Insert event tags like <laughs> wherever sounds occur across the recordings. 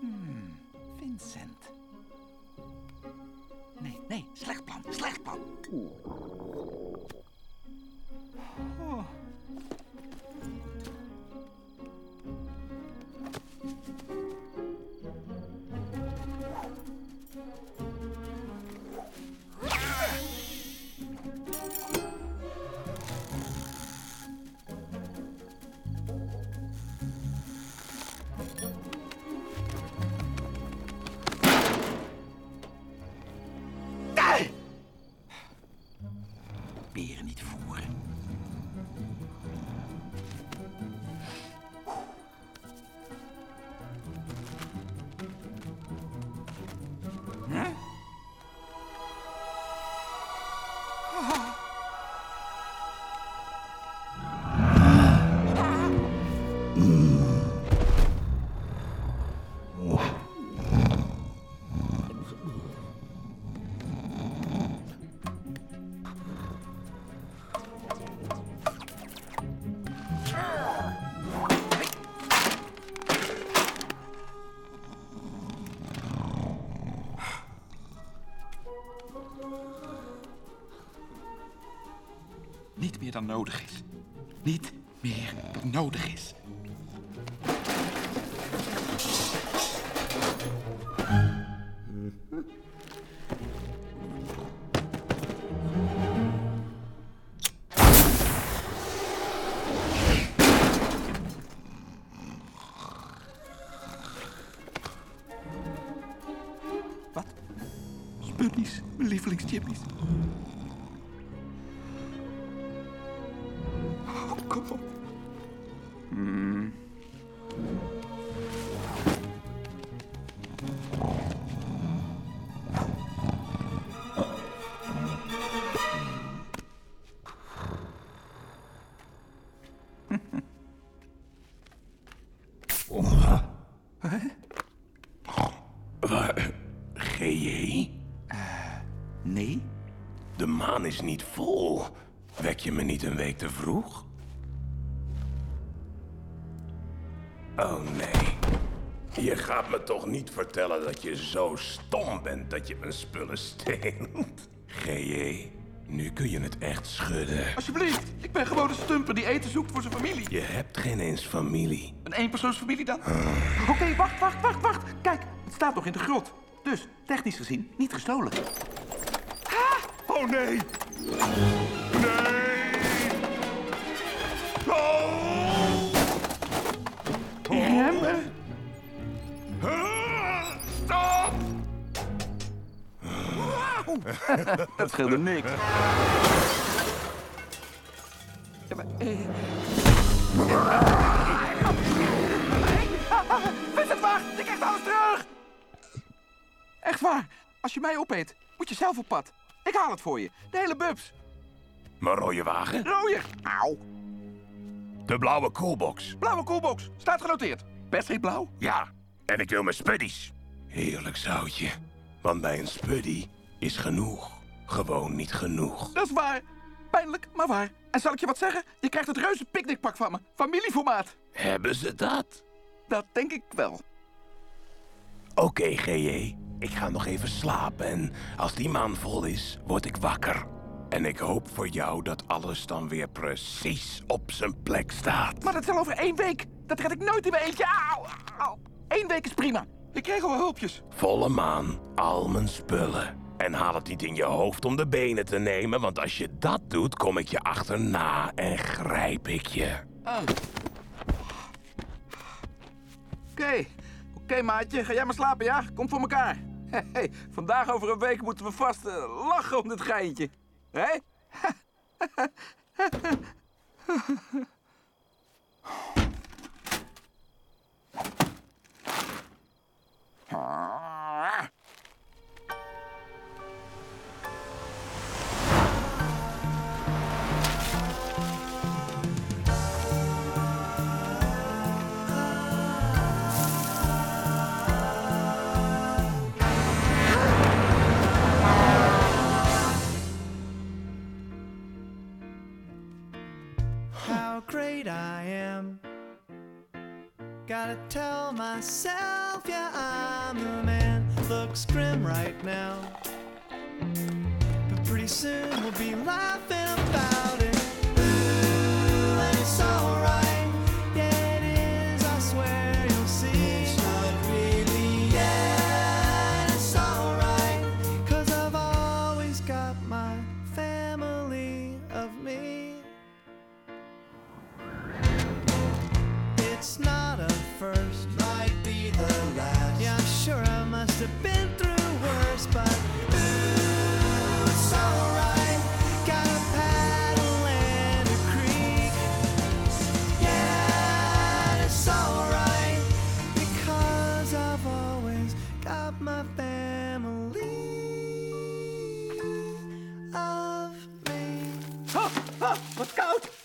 Hmm, Vincent. Nee, nee, slecht plan, slecht plan. Dan nodig is. Niet meer dan nodig is. Is niet vol. Wek je me niet een week te vroeg? Oh nee. Je gaat me toch niet vertellen dat je zo stom bent dat je mijn spullen steelt? GJ, <laughs> nu kun je het echt schudden. Alsjeblieft, ik ben gewoon een stumper die eten zoekt voor zijn familie. Je hebt geen eens familie. Een eenpersoonsfamilie dan? Oké, wacht, wacht, wacht, wacht. Kijk, het staat nog in de grot. Dus, technisch gezien, niet gestolen. Oh nee! Nee! Oh! Remmen? Stop! Dat scheelde niks. Ja, maar, eh. Vincent, wacht! Je krijgt alles terug! Echt waar. Als je mij opeet, moet je zelf op pad. Ik haal het voor je. De hele bubs. Mijn rode wagen? Rooier. Auw. De blauwe coolbox. Blauwe koelbox. Staat genoteerd. Perstreep blauw. Ja, en ik wil mijn spuddies. Heerlijk zoutje. Want bij een spuddy is genoeg. Gewoon niet genoeg. Dat is waar. Pijnlijk, maar waar. En zal ik je wat zeggen? Je krijgt het reuze picknickpak van me. Familieformaat. Hebben ze dat? Dat denk ik wel. Oké, GJ. Ik ga nog even slapen en als die maan vol is, word ik wakker. En ik hoop voor jou dat alles dan weer precies op zijn plek staat. Maar dat is al over één week. Dat red ik nooit in mijn eentje. Auw. Eén week is prima. Ik kreeg al wel hulpjes. Volle maan, al mijn spullen. En haal het niet in je hoofd om de benen te nemen, want als je dat doet, kom ik je achterna en grijp ik je. Ah. Oké, Oké, maatje, ga jij maar slapen, ja? Kom voor elkaar. Hey, vandaag over een week moeten we vast eh, lachen om dit geintje. Hé? <laughs> great I am. Gotta tell myself, yeah, I'm the man. Looks grim right now. But pretty soon we'll be laughing about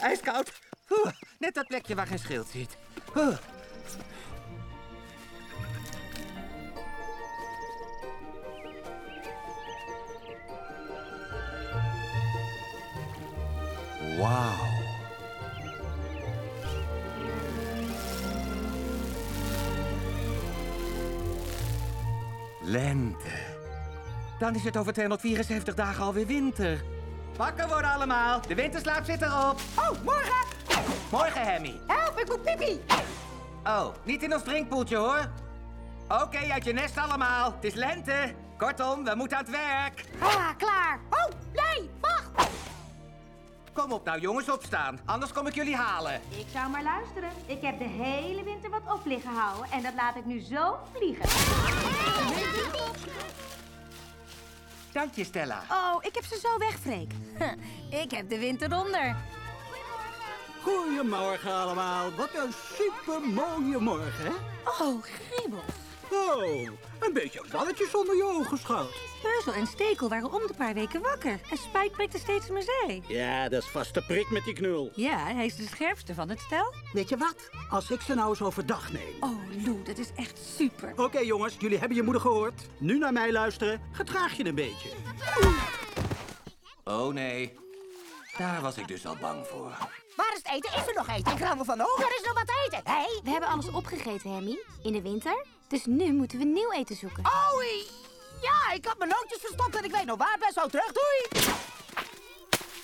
Ijskoud. Oeh, net dat plekje waar geen schild zit. Oeh. Wauw. Lente. Dan is het over 274 dagen alweer winter. Wakker worden allemaal. De winterslaap zit erop. Oh, morgen! Morgen, Hemmy. Help, ik moet pipi! Oh, niet in ons drinkpoeltje, hoor. Oké, uit je nest allemaal. Het is lente. Kortom, we moeten aan het werk. Ah, klaar! Oh, nee, wacht! Kom op nou, jongens, opstaan. Anders kom ik jullie halen. Ik zou maar luisteren. Ik heb de hele winter wat op liggen houden en dat laat ik nu zo vliegen. Dank je, Stella. Oh, ik heb ze zo weg, Freek. <laughs> Ik heb de winter onder. Goedemorgen allemaal. Wat een supermooie morgen, hè? Oh, gribbels. Oh, een beetje balletjes onder je ogen, schat. Peuzel en Stekel waren om de paar weken wakker. En Spijk prikte steeds in mijn zij. Ja, dat is vast de prik met die knul. Ja, hij is de scherpste van het stel. Weet je wat? Als ik ze nou eens overdag neem. Oh, Lou, dat is echt super. Oké jongens, jullie hebben je moeder gehoord. Nu naar mij luisteren. Gedraag je een beetje. Oh nee. Daar was ik dus al bang voor. Waar is het eten? Is er nog eten? Ik raam me van honger. Er is nog wat te eten. Hé? We hebben alles opgegeten, Hemmy. In de winter. Dus nu moeten we nieuw eten zoeken. Oh, ja, ik had mijn nootjes verstopt en ik weet nog waar. Ben zo terug. Doei!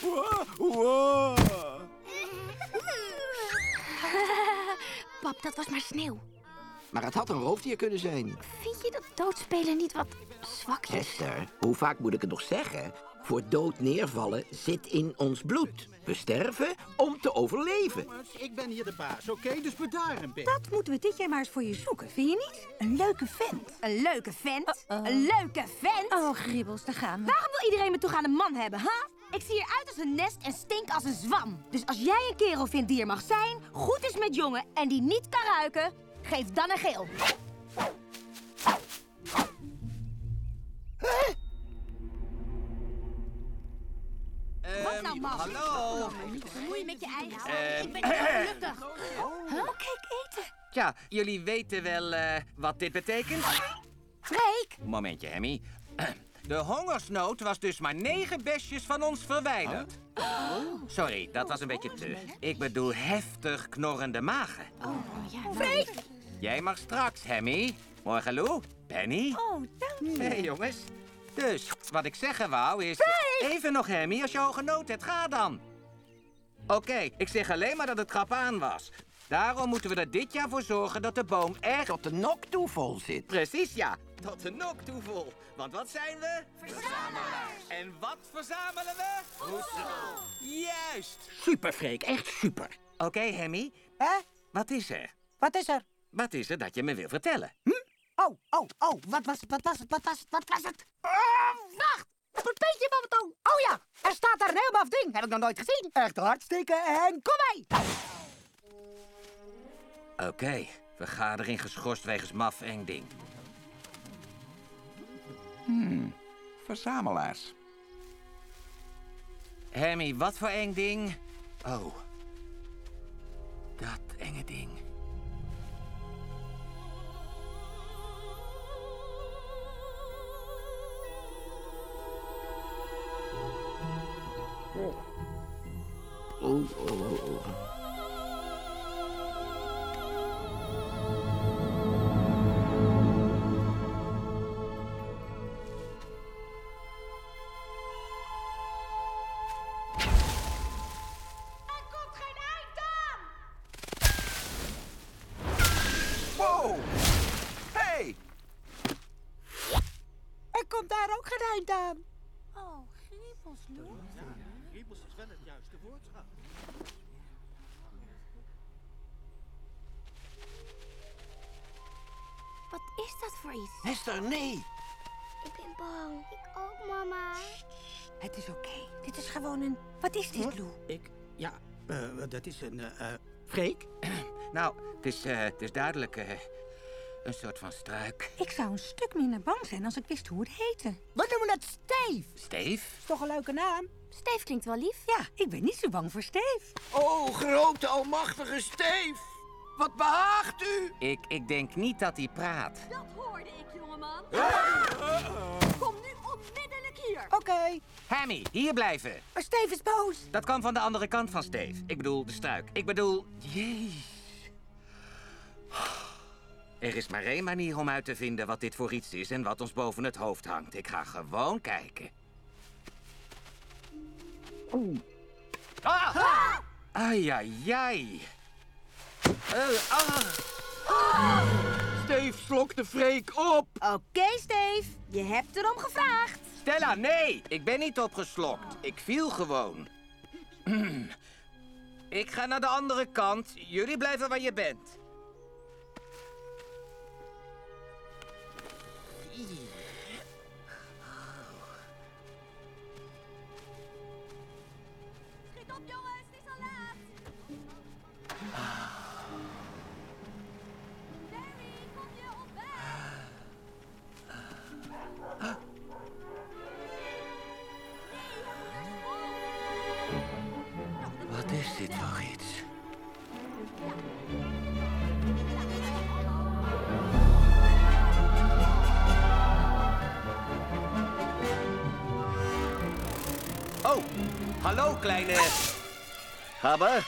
<laughs> Pap, dat was maar sneeuw. Maar het had een roofdier kunnen zijn. Vind je dat doodspelen niet wat zwakjes? Hester, hoe vaak moet ik het nog zeggen? Voor dood neervallen zit in ons bloed. We sterven om te overleven. Jongens, ik ben hier de baas, oké? Dus bedaar een beetje. Dat moeten we dit jaar maar eens voor je zoeken, vind je niet? Een leuke vent. Een leuke vent. Een leuke vent. Oh, gribbels, daar gaan we. Waarom wil iedereen me toch aan een man hebben, ha? Ik zie eruit als een nest en stink als een zwam. Dus als jij een kerel vindt die er mag zijn, goed is met jongen en die niet kan ruiken, geef dan een geel. Wat nou, man? Hallo. Bemoei met je eigen Ehm, Ik ben niet gelukkig. Oh, kijk, eten. Tja, jullie weten wel eh, wat dit betekent? Freek! Momentje, Hemmy. <clears throat> De hongersnood was dus maar negen besjes van ons verwijderd. Sorry, dat was een beetje te. Ik bedoel heftig knorrende magen. Freek! Jij mag straks, Hemmy. Morgen, Lou. Penny. Oh, dank je. Nee, jongens. Dus, wat ik zeggen wou is... Even nog, Hemmy. Als je al genoten hebt, ga dan. Oké, ik zeg alleen maar dat het grap aan was. Daarom moeten we er dit jaar voor zorgen dat de boom echt... Tot de nok toe vol zit. Precies, ja. Tot de nok toe vol. Want wat zijn we? Verzamelaars. En wat verzamelen we? Voedsel. Juist. Super, Freek, echt super. Oké, Hemmy. Hè? Wat is er? Wat is er? Wat is er dat je me wil vertellen? Hm? Oh, oh, oh, wat was het, wat was het, wat was het, wat was het? Oh, wacht! Een beetje van mijn tong. Oh ja, er staat daar een heel maf ding. Heb ik nog nooit gezien. Echt hartstikke en kom mee. Oké, we gaan erin geschorst wegens maf eng ding. Hmm, verzamelaars. Hemmy, wat voor eng ding? Oh. Dat enge ding. Oh, oh, oh, oh. Wow! Hey! Er komt daar ook geen eind aan. Oh, griepels, Lou. Is dat iets? Hester, nee. Ik ben bang. Ik ook, mama. Het is oké. Dit is gewoon een... Wat is dit, Lou? Ik, ja, eh, dat is een, Freek? <clears throat> Nou, het is, eh, het is duidelijk eh, een soort van struik. Ik zou een stuk minder bang zijn als ik wist hoe het heette. We noemen het Steve. Steef? Is toch een leuke naam? Steve klinkt wel lief. Ja, ik ben niet zo bang voor Steve. Oh, grote almachtige Steef. Wat behaagt u? Ik, ik denk niet dat hij praat. Dat hoorde Kom nu onmiddellijk hier. Oké, Hammy, hier blijven. maar Steve is boos. Dat kan van de andere kant van Steef. Ik bedoel, de struik. Ik bedoel, jeez. Er is maar één manier om uit te vinden wat dit voor iets is en wat ons boven het hoofd hangt. Ik ga gewoon kijken. Ah! Ai, ai, ai. Eh, ah. Steef slok de Freek op. Oké, Steve. Je hebt erom gevraagd. Stella, nee! Ik ben niet opgeslokt. Ik viel gewoon. <clears throat> Ik ga naar de andere kant. Jullie blijven waar je bent. Hallo kleine... Gabber.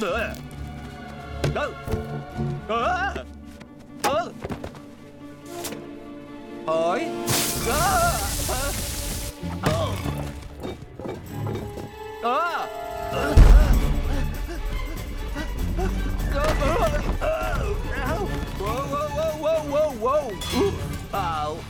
Uh. Oh. Ah. Oh. Hoi. Ah. Oh. Ah. Whoa, whoa, whoa, whoa, whoa, whoa.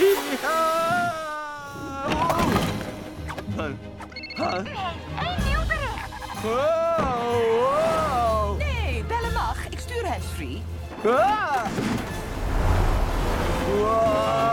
Nee, bellen mag. Ik stuur handsfree. Ah! Wow!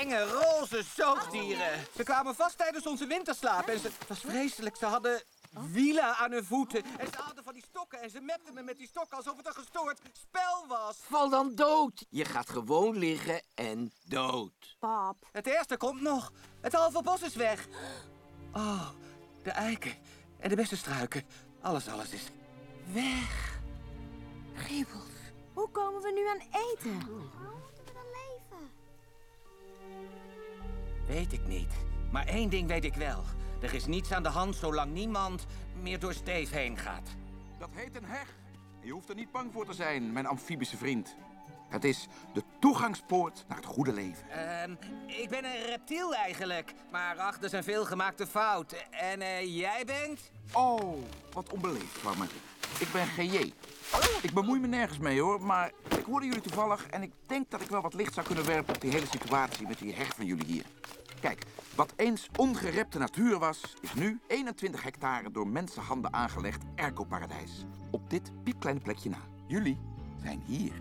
Enge roze zoogdieren. Ze kwamen vast tijdens onze winterslaap en ze... Het was vreselijk. Ze hadden wielen aan hun voeten. En ze hadden van die stokken en ze mepten me met die stokken alsof het een gestoord spel was. Val dan dood. Je gaat gewoon liggen en dood. Pap. Het eerste komt nog. Het halve bos is weg. Oh, de eiken en de beste struiken. Alles, alles is weg. Griebels. Hoe komen we nu aan eten? Weet ik niet. Maar één ding weet ik wel. Er is niets aan de hand zolang niemand meer door Steef heen gaat. Dat heet een heg. Je hoeft er niet bang voor te zijn, mijn amfibische vriend. Het is de toegangspoort naar het goede leven. Ehm, ik ben een reptiel eigenlijk. Maar ach, dat is een veelgemaakte fout. En eh, jij bent? Oh, wat onbeleefd van me. Ik ben GJ. Ik bemoei me nergens mee hoor, maar ik hoorde jullie toevallig en ik denk dat ik wel wat licht zou kunnen werpen op die hele situatie met die hecht van jullie hier. Kijk, wat eens ongerepte natuur was, is nu 21 hectare door mensenhanden aangelegd erkoparadijs. Op dit piepkleine plekje na. Jullie zijn hier.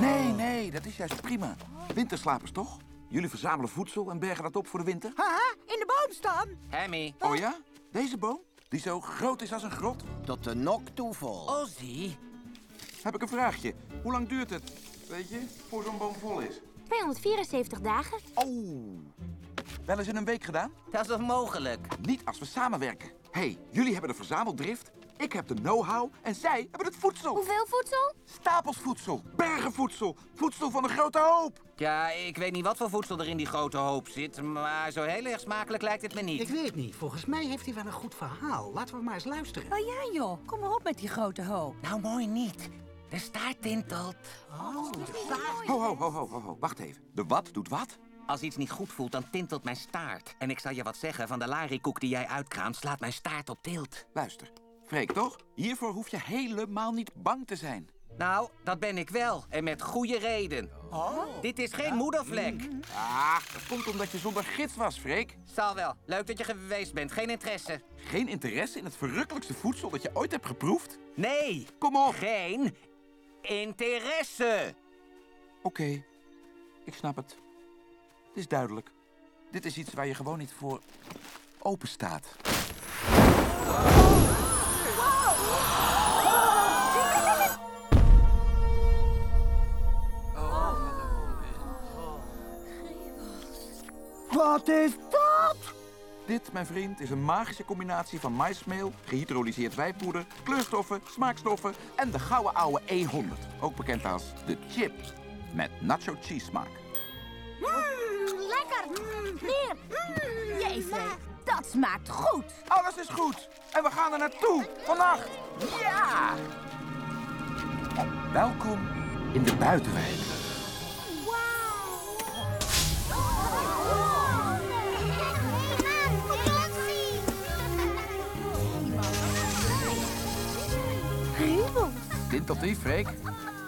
Nee, nee, dat is juist prima. Winterslapers toch? Jullie verzamelen voedsel en bergen dat op voor de winter? Haha, in de boom staan. Hemmy. Oh ja? Deze boom? Die zo groot is als een grot? Tot de nok toe vol. Ozzy. Heb ik een vraagje. Hoe lang duurt het, weet je, voor zo'n boom vol is? 274 dagen. Oh. Wel eens in een week gedaan? Dat is onmogelijk. Niet als we samenwerken. Hé, hey, jullie hebben de verzameldrift, ik heb de know-how en zij hebben het voedsel. Hoeveel voedsel? Stapels voedsel, bergen voedsel, voedsel van de grote hoop. Ja, ik weet niet wat voor voedsel er in die grote hoop zit, maar zo heel erg smakelijk lijkt het me niet. Ik weet niet. Volgens mij heeft hij wel een goed verhaal. Laten we maar eens luisteren. Oh ja joh, kom maar op met die grote hoop. Nou, mooi niet. De staart tintelt. Ho, ho, ho, ho, ho, ho. Wacht even. De wat doet wat? Als iets niet goed voelt, dan tintelt mijn staart. En ik zal je wat zeggen, van de larikoek die jij uitkraamt, slaat mijn staart op tilt. Luister, Freek toch? Hiervoor hoef je helemaal niet bang te zijn. Nou, dat ben ik wel. En met goede reden. Oh. Dit is geen moedervlek. Ah, dat komt omdat je zonder gids was, Freek. Zal wel. Leuk dat je geweest bent. Geen interesse. Geen interesse in het verrukkelijkste voedsel dat je ooit hebt geproefd? Nee. Kom op. Geen interesse. Oké, ik snap het. Het is duidelijk. Dit is iets waar je gewoon niet voor open staat. Wat is dat? Dit, mijn vriend, is een magische combinatie van maismeel, gehydrolyseerd wijpoeder, kleurstoffen, smaakstoffen en de gouden oude E100. Ook bekend als de chip met nacho cheese smaak. Dat smaakt goed. Alles is goed en we gaan er naartoe vannacht. Ja! Welkom in de buitenwijk. Die, Freek?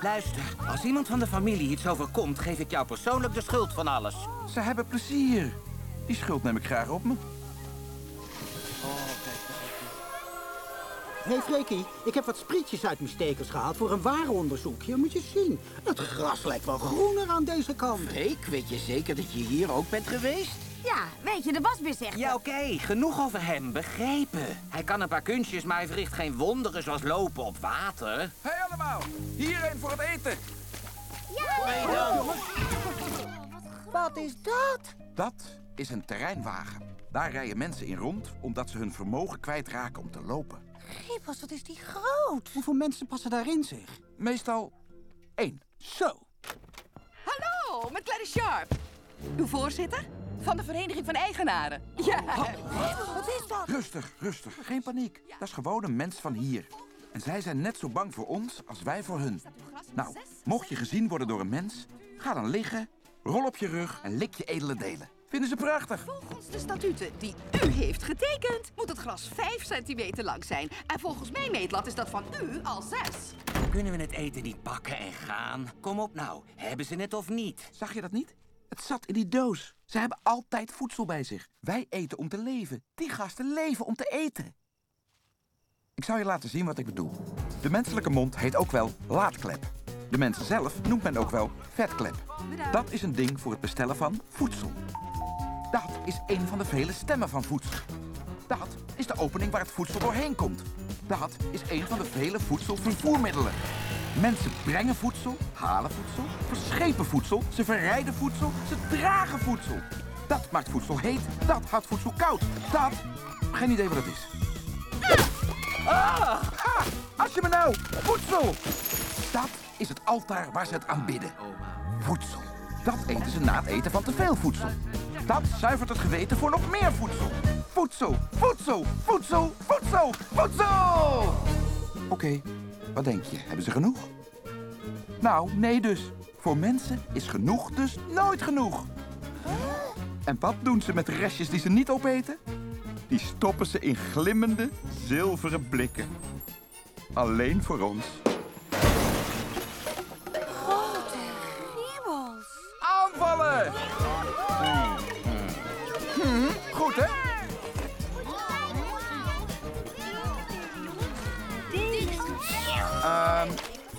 Luister, als iemand van de familie iets overkomt, geef ik jou persoonlijk de schuld van alles. Ze hebben plezier. Die schuld neem ik graag op me. Hé hey Freekie, ik heb wat sprietjes uit mijn stekels gehaald voor een warenonderzoekje. Moet je zien. Het gras lijkt wel groener aan deze kant. Freek, weet je zeker dat je hier ook bent geweest? Ja, weet je, de wasbeer zegt... Ja, oké. Genoeg over hem. Begrepen. Hij kan een paar kunstjes, maar hij verricht geen wonderen zoals lopen op water. Hé hey allemaal, hierheen voor het eten. Wat is dat? Dat is een terreinwagen. Daar rijden mensen in rond omdat ze hun vermogen kwijtraken om te lopen. Gibbels, wat is die groot? Hoeveel mensen passen daarin zeg? Meestal één. Zo. Hallo, met Clary Sharp. Uw voorzitter van de Vereniging van Eigenaren. Ja. Wat is dat? Rustig, rustig. Geen paniek. Dat is gewoon een mens van hier. En zij zijn net zo bang voor ons als wij voor hun. Nou, mocht je gezien worden door een mens, ga dan liggen, rol op je rug en lik je edele delen. Vinden ze prachtig? Volgens de statuten die u heeft getekend, moet het gras 5 centimeter lang zijn. En volgens mijn meetlat is dat van u al 6. Kunnen we het eten niet pakken en gaan? Kom op nou, hebben ze het of niet? Zag je dat niet? Het zat in die doos. Ze hebben altijd voedsel bij zich. Wij eten om te leven. Die gasten leven om te eten. Ik zal je laten zien wat ik bedoel. De menselijke mond heet ook wel laadklep. De mensen zelf noemt men ook wel vetklep. Dat is een ding voor het bestellen van voedsel. Dat is een van de vele stemmen van voedsel. Dat is de opening waar het voedsel doorheen komt. Dat is een van de vele voedselvervoermiddelen. Mensen brengen voedsel, halen voedsel, verschepen voedsel, ze verrijden voedsel, ze dragen voedsel. Dat maakt voedsel heet, dat houdt voedsel koud. Dat, geen idee wat het is. Ah! Ha! Als je me nou, voedsel! Dat is het altaar waar ze het aanbidden. Voedsel. Dat eten ze na het eten van te veel voedsel. Dat zuivert het geweten voor nog meer voedsel. Voedsel, voedsel, voedsel, voedsel, voedsel! Oké, wat denk je? Hebben ze genoeg? Nou, nee dus. Voor Voor mensen is genoeg dus nooit genoeg. En wat doen ze met de restjes die ze niet opeten? Die stoppen ze in glimmende, zilveren blikken. Alleen voor ons.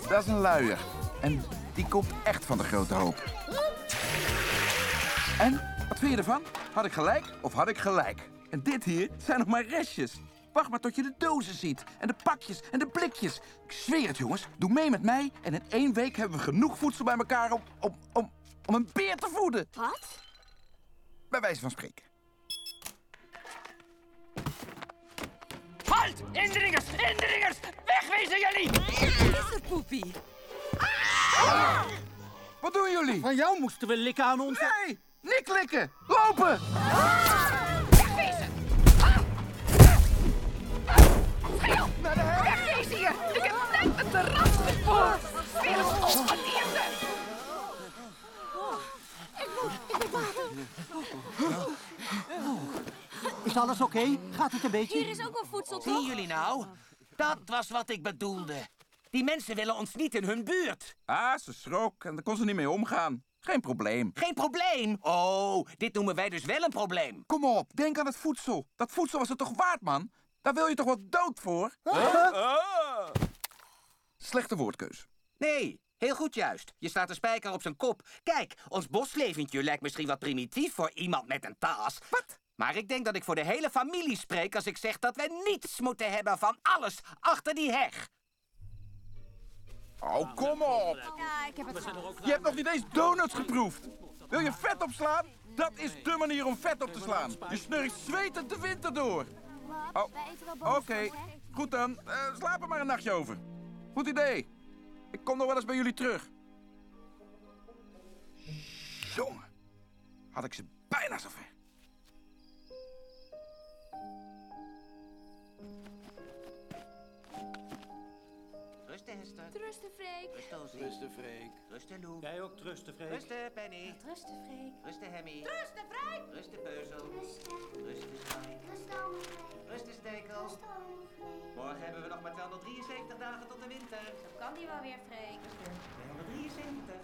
Dat is een luier. En die komt echt van de grote hoop. En, wat vind je ervan? Had ik gelijk of had ik gelijk? En dit hier zijn nog maar restjes. Wacht maar tot je de dozen ziet. En de pakjes en de blikjes. Ik zweer het, jongens. Doe mee met mij. En in één week hebben we genoeg voedsel bij elkaar om, om, om, om een beer te voeden. Wat? Bij wijze van spreken. Halt! Indringers! Indringers! Wegwezen jullie! Is het, Poepie? Wat doen jullie? Van jou moesten we likken aan ons. Nee! Niet klikken! Lopen! Wegwezen! Schreeuw! Wegwezen hier! Ik heb net het terras gespoord! Smerig ongedierte! Is alles oké? Gaat het een beetje? Hier is ook wel voedsel, Zien toch? jullie nou? Dat was wat ik bedoelde. Die mensen willen ons niet in hun buurt. Ah, ze schrok en daar kon ze niet mee omgaan. Geen probleem. Geen probleem. Oh, dit noemen wij dus wel een probleem. Kom op, denk aan het voedsel. Dat voedsel was het toch waard, man? Daar wil je toch wel dood voor? Slechte woordkeus. Nee, heel goed juist. Je slaat de spijker op zijn kop. Kijk, ons bosleventje lijkt misschien wat primitief voor iemand met een taas. Wat? Maar ik denk dat ik voor de hele familie spreek als ik zeg dat wij niets moeten hebben van alles achter die heg. Oh, kom op. Ja, ik heb het. Je hebt nog niet eens donuts geproefd. Wil je vet opslaan? Dat is de manier om vet op te slaan. Je snurkt zwetend de winter door. Oh, Wij eten wel oké. Goed dan. Eh, slaap er maar een nachtje over. Goed idee. Ik kom nog wel eens bij jullie terug. Jongen. Had ik ze bijna zover. Rusten, Hester. Trusten, Freek. Rusten, Ozzy. Rusten, Freek. Rusten, Lou. Jij ook trusten, Freek. Rusten, Penny. Trusten, Freek. Rusten, Hemmy. Trusten, Freek. Rusten, Peuzel. Rusten, Spike. Rusten, Stekel. Morgen hebben we nog maar 273 dagen tot de winter. Zo kan die wel weer, Freek. 273.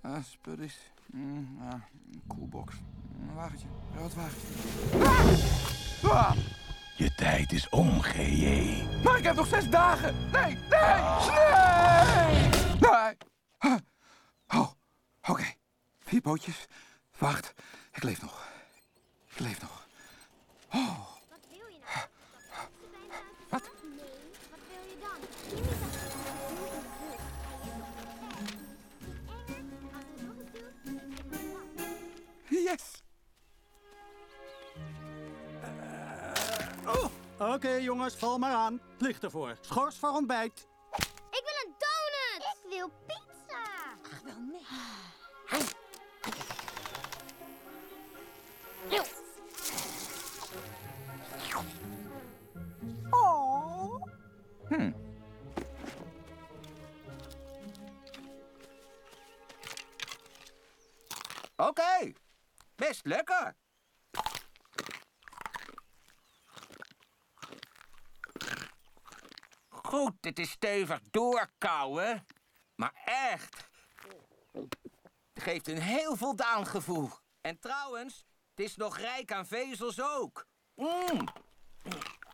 Ah, spullies. Mm, ah, een koelbox. Een wagentje. Rood wagentje. Ah! Je tijd is om, G.J. Maar ik heb nog zes dagen! Nee, nee, nee! Nee! Ah. Oh, oké. Vier pootjes. Wacht, ik leef nog. Ik leef nog. Oh. Wat wil je nou? Wat? Nee, wat wil je dan? Yes! Oké jongens, val maar aan. Het ligt ervoor. Schors voor ontbijt. Ik wil een donut! Ik wil pizza! Ach, wel nee. Oh. Hm. Oké, best lekker. Goed, het is stevig doorkouwen. Maar echt. Het geeft een heel voldaan gevoel. En trouwens, het is nog rijk aan vezels ook. Mm.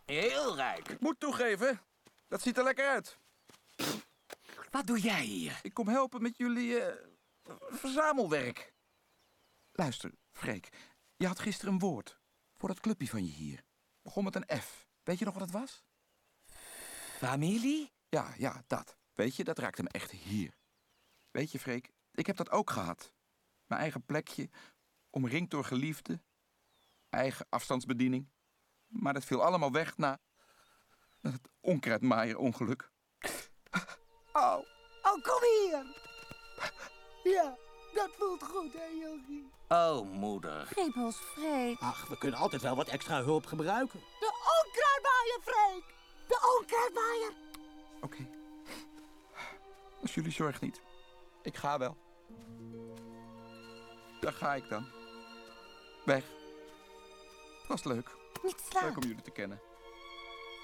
Heel rijk. Ik moet toegeven, dat ziet er lekker uit. Wat doe jij hier? Ik kom helpen met jullie eh, verzamelwerk. Luister, Freek. Je had gisteren een woord voor dat clubje van je hier. Begon met een F. Weet je nog wat het was? Familie? Ja, ja, dat. Weet je, dat raakte me echt hier. Weet je, Freek, ik heb dat ook gehad. Mijn eigen plekje, omringd door geliefden. Eigen afstandsbediening. Maar dat viel allemaal weg na... na het onkruidmaaier-ongeluk. Oh, oh, kom hier. Ja, dat voelt goed, hè, Yogi? Oh, moeder. Ribbels, Freek. Ach, we kunnen altijd wel wat extra hulp gebruiken. De onkruidmaaier, Freek. De onkruidmaaier. Oké. Als jullie zorg niet. Ik ga wel. Daar ga ik dan. Weg. Het was leuk. Niet slaan. Leuk om jullie te kennen.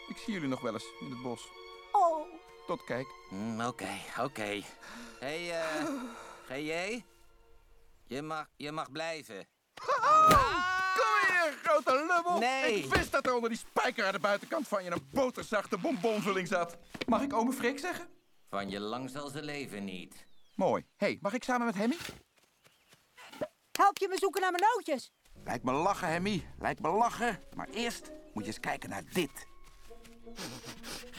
Ik zie jullie nog wel eens in het bos. Oh. Tot kijk. Mm, Oké, oké. Hé, hey, eh <sighs> GJ? Je mag, je mag blijven. <laughs> Kom hier, grote lummel! Nee. Ik wist dat er onder die spijker aan de buitenkant van je een boterzachte bonbonvulling zat. Mag ik ome Freek zeggen? Van je lang zal ze leven niet. Mooi. hey, mag ik samen met Hemmy? Help je me zoeken naar mijn nootjes? Lijkt me lachen, Hemmy. Lijkt me lachen. Maar eerst moet je eens kijken naar dit.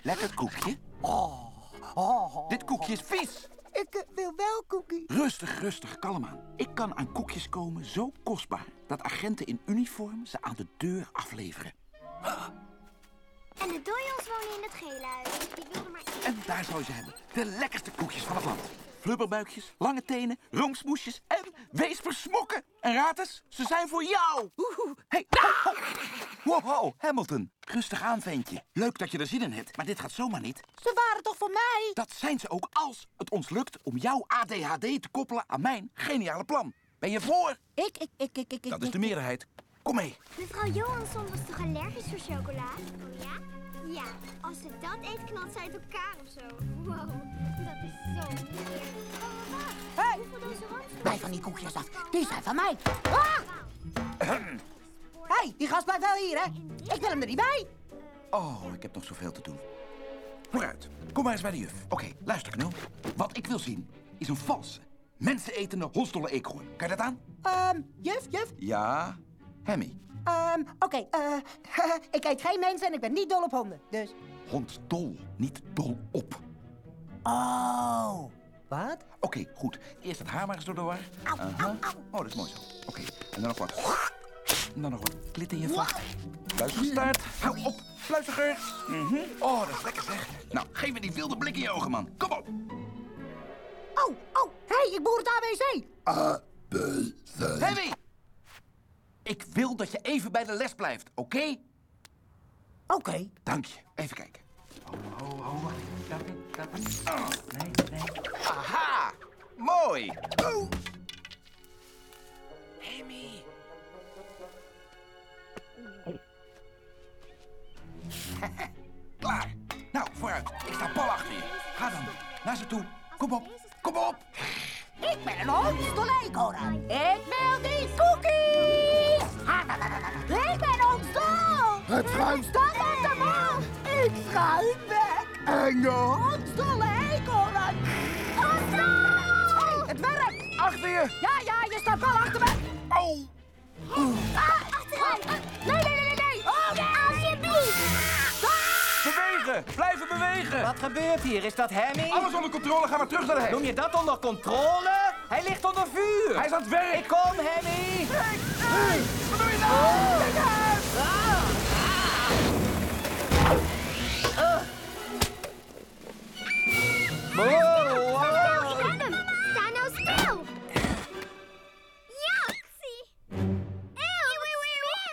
Lekker koekje. Oh. Dit koekje is vies. Ik eh, wil wel cookie. Rustig, rustig, kalm aan. Ik kan aan koekjes komen zo kostbaar dat agenten in uniform ze aan de deur afleveren. En de Doyles wonen in het gele huis. En daar zou je ze hebben. De lekkerste koekjes van het land. Flubberbuikjes, lange tenen, roomsmoesjes en weespersmokken. En raad eens, ze zijn voor jou. Hé, hey, ho, ho. Wow, Hamilton. Rustig aan, ventje. Leuk dat je er zin in hebt, maar dit gaat zomaar niet. Ze waren toch voor mij? Dat zijn ze ook als het ons lukt om jouw ADHD te koppelen aan mijn geniale plan. Ben je voor? Ik, ik, ik, ik, ik. Dat is de meerderheid. Kom mee. Mevrouw Johansson was toch allergisch voor chocola? Oh ja? Ja, als ze dat eet, knalt ze uit elkaar of zo. Wow, dat is zo lekker. Oh, wacht. Hey. Hoeveel deze handschoenen? Blijf van die koekjes af. Die zijn van mij. Ah! hey, die gast blijft wel hier, hè? Ik wil hem er niet bij. Oh, ik heb nog zoveel te doen. Vooruit, kom maar eens bij de juf. Oké, luister Knul. Wat ik wil zien is een valse, mensenetende hondsdolle eekhoorn. Kan je dat aan? Ehm, juf, juf. Ja, Hemmy. Ehm, oké, eh, <laughs> ik eet geen mensen en ik ben niet dol op honden, dus... Hondsdol, niet dol op. Oh. Wat? Oké, goed. Eerst het haar maar eens door de war. Aha. Oh, dat is mooi zo. Oké, en dan nog wat. En dan nog wat klit in je vacht. Luisterstaart. Hou op, luistergers. Mhm. Oh, dat is lekker zeg. Nou, geef me die wilde blik in je ogen, man. Kom op. Oh, oh, hé, hey, ik boer het ABC. A, B, C. Hemmy! Ik wil dat je even bij de les blijft, oké? Oké. Dank je. Even kijken. Ho, ho, ho, wacht. Oh, nee, nee. Aha! Mooi! Oh. Hemmy! <laughs> Klaar. Nou, vooruit. Ik sta pal achter je. Ga dan. Naar ze toe. Kom op. Kom op. Ik ben een hondsdol-eekhoorn. Ik wil die cookies. Ik ben hondsdol. Het schuim staat op de man. Ik schuim weg. En de hondsdolle eekhoorn. Hondsdol. Hey, het werkt. Achter je. Ja, ja, je staat wel achter me. Oh. Ah, achteruit. Nee, nee, nee, nee, nee. Oh, nee. Alsjeblieft. Bewegen. Blijven bewegen. Wat gebeurt hier? Is dat Hemmy? Alles onder controle. Ga maar terug naar de hek. Noem je dat onder controle? Hij ligt onder vuur. Hij is aan het werk. Ik kom, Hemmy. Hey, wat doe je nou? Kijk uit. Stel, ik red hem. Sta nou stil. Eeuw,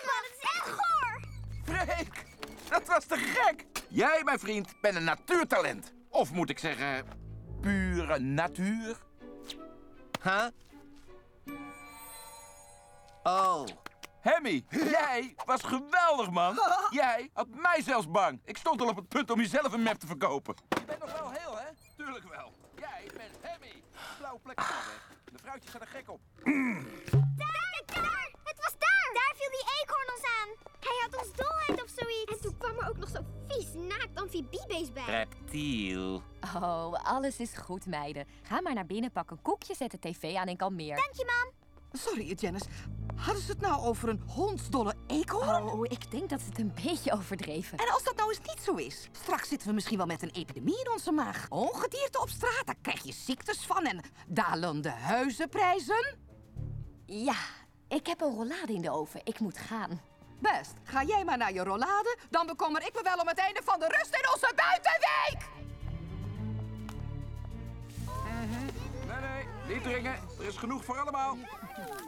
dat is echt goor. Freek, dat was te gek. Jij, mijn vriend, bent een natuurtalent. Of moet ik zeggen, pure natuur. Huh? Oh. Hemmy, <laughs> jij was geweldig, man. <laughs> Jij had mij zelfs bang. Ik stond al op het punt om jezelf een map te verkopen. Je bent nog wel heel, hè? Tuurlijk wel. Jij bent Hemmy. Blauwe plek weg. De fruitjes gaan er gek op. <clears throat> Daar, daar. Het was daar. Daar viel die eekhoorn ons aan. Hij had ons dolheid of zoiets. En toen kwam er ook nog zo'n vies naakt amfibiebeest bij. Reptiel. Oh, alles is goed, meiden. Ga maar naar binnen, pak een koekje, zet de tv aan en kalmeer. Dank je, mam. Sorry, Janice. Hadden ze het nou over een hondsdolle eekhoorn? Oh, ik denk dat ze het een beetje overdreven. En als dat nou eens niet zo is? Straks zitten we misschien wel met een epidemie in onze maag. Ongedierte op straat, daar krijg je ziektes van en dalende huizenprijzen. Ja, ik heb een rollade in de oven. Ik moet gaan. Best, ga jij maar naar je rollade, dan bekommer ik me wel om het einde van de rust in onze buitenwijk! Nee, nee, Niet dringen, er is genoeg voor allemaal.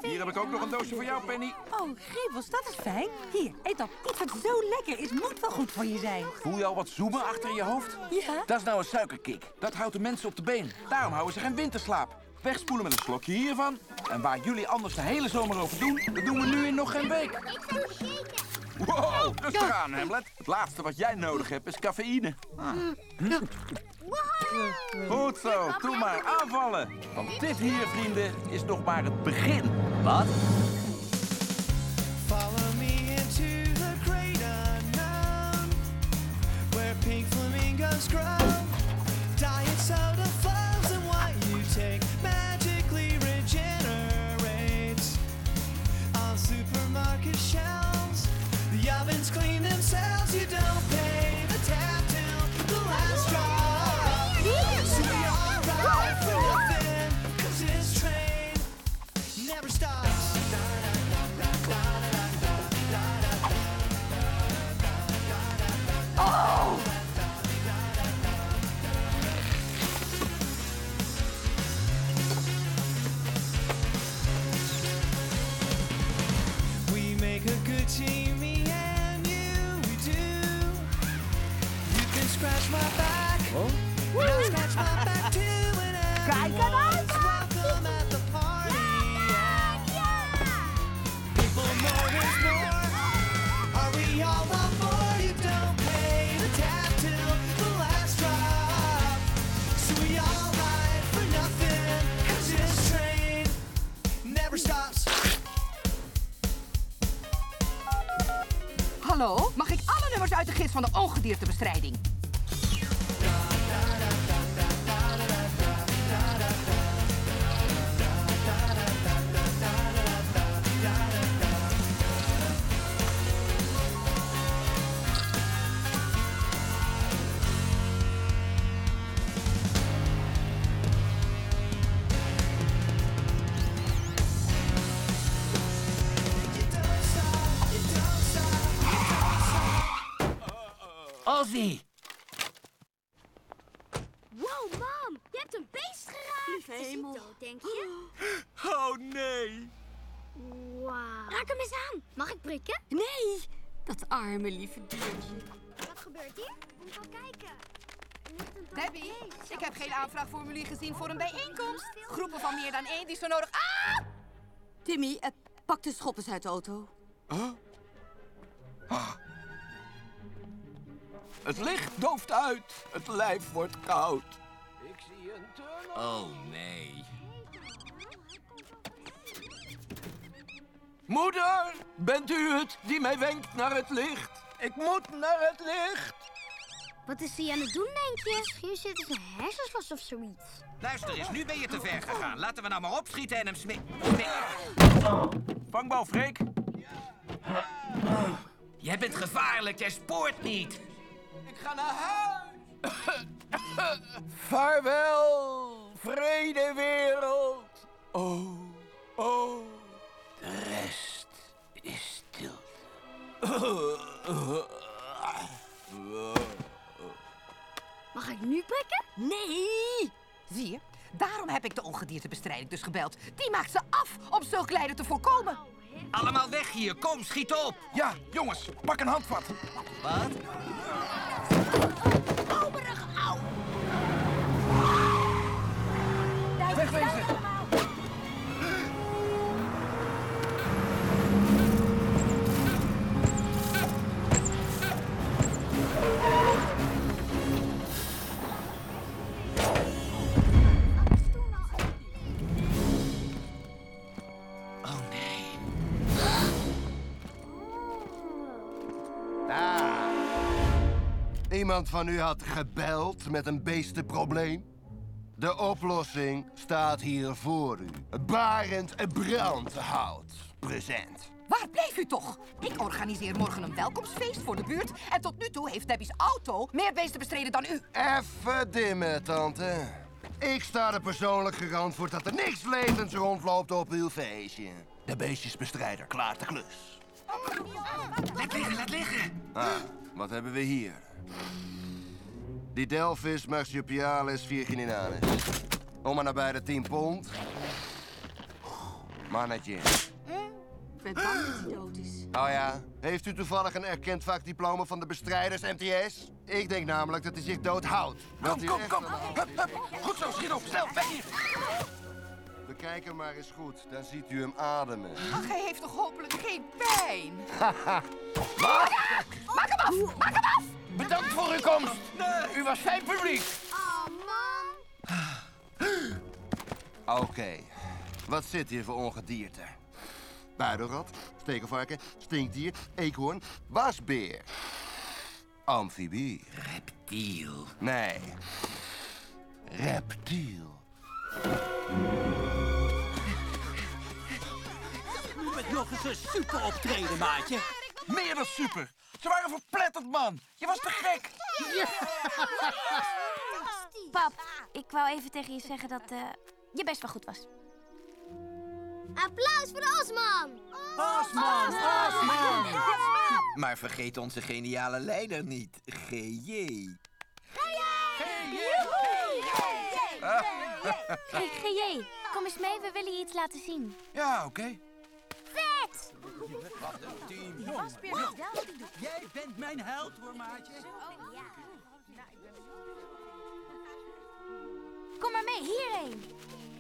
Hier heb ik ook nog een doosje voor jou, Penny. Oh, Gibbels, dat is fijn. Hier, eet dat. Iets wat zo lekker is, moet wel goed voor je zijn. Voel je al wat zoemen achter je hoofd? Ja? Dat is nou een suikerkick. Dat houdt de mensen op de been. Daarom houden ze geen winterslaap. Wegspoelen met een slokje hiervan. En waar jullie anders de hele zomer over doen, dat doen we nu in nog geen week. Wow, rustig aan, Hamlet. Het laatste wat jij nodig hebt is cafeïne. Goed zo, doe maar, aanvallen. Want dit hier, vrienden, is nog maar het begin. Wat? Follow me into the great unknown, where pink flamingos grow. Hallo, mag ik alle nummers uit de gids van de ongediertebestrijding? Ozzy! Wow, mam, je hebt een beest geraakt. Lieve hemel. Is hij dood, denk je? Oh nee! Wauw. Raak hem eens aan. Mag ik prikken? Nee, dat arme lieve diertje. Wat gebeurt hier? Kom wel kijken. Debbie, ik heb geen aanvraagformulier gezien voor een bijeenkomst. Groepen van meer dan één die zo nodig... Ah! Timmy, eh, pak de schoppers uit de auto. Het licht dooft uit. Het lijf wordt koud. Ik zie een tunnel. Oh nee. Moeder, bent u het die mij wenkt naar het licht? Ik moet naar het licht. Wat is hij aan het doen, denk je? Misschien zitten zijn hersens vast of zoiets. Luister eens, nu ben je te ver gegaan. Laten we nou maar opschieten en hem smik... Vangbal, Freek. Jij bent gevaarlijk, jij spoort niet. Ga naar huis. <coughs> Vaarwel, vrede wereld. Oh, oh. De rest is stil. <coughs> Mag ik nu prikken? Nee! Zie je, daarom heb ik de ongediertebestrijding dus gebeld. Die maakt ze af om zulk lijden te voorkomen. Allemaal weg hier, kom, schiet op! Ja, jongens, pak een handvat. Wat? Wegwezen. Oh nee. Iemand van u had gebeld met een beestenprobleem? De oplossing staat hier voor u. Barend Brandhout. Present. Waar bleef u toch? Ik organiseer morgen een welkomstfeest voor de buurt. En tot nu toe heeft Debbie's auto meer beesten bestreden dan u. Even dimmen, tante. Ik sta er persoonlijk garant voor dat er niks levends rondloopt op uw feestje. De beestjesbestrijder klaart de klus. Laat liggen, laat liggen. Ah, wat hebben we hier? Die Delphis marsupialis virgininalis. Om maar naar bij de 10 pond. Mannetje. Ik ben bang dat hij dood is. Oh ja, heeft u toevallig een erkend vakdiploma van de bestrijders MTS? Ik denk namelijk dat hij zich doodhoudt. Kom, kom, kom. Hup, hup. Goed zo, schiet op. Snel, weg hier. Bekijk hem maar eens goed, dan ziet u hem ademen. Ach, hij heeft toch hopelijk geen pijn? Haha. Wat? Maak hem af! Maak hem af! Bedankt voor uw komst. U was fijn publiek. Oh, man. Oké, wat zit hier voor ongedierte? Buidelrat, stekelvarken, stinkdier, eekhoorn, wasbeer. Amfibie. Reptiel. Nee, reptiel. Nog eens een super optreden, maatje. Meer dan super. Ze waren verpletterd, man. Je was te gek. Pap, ik wou even tegen je zeggen dat eh, je best wel goed was. Applaus voor de Osman! Osman, Osman. Maar vergeet onze geniale leider niet, GJ. Hey, GJ, kom eens mee, we willen je iets laten zien. Ja, oké. Vet! Jij bent mijn held, hoor, maatje. Kom maar mee, hierheen.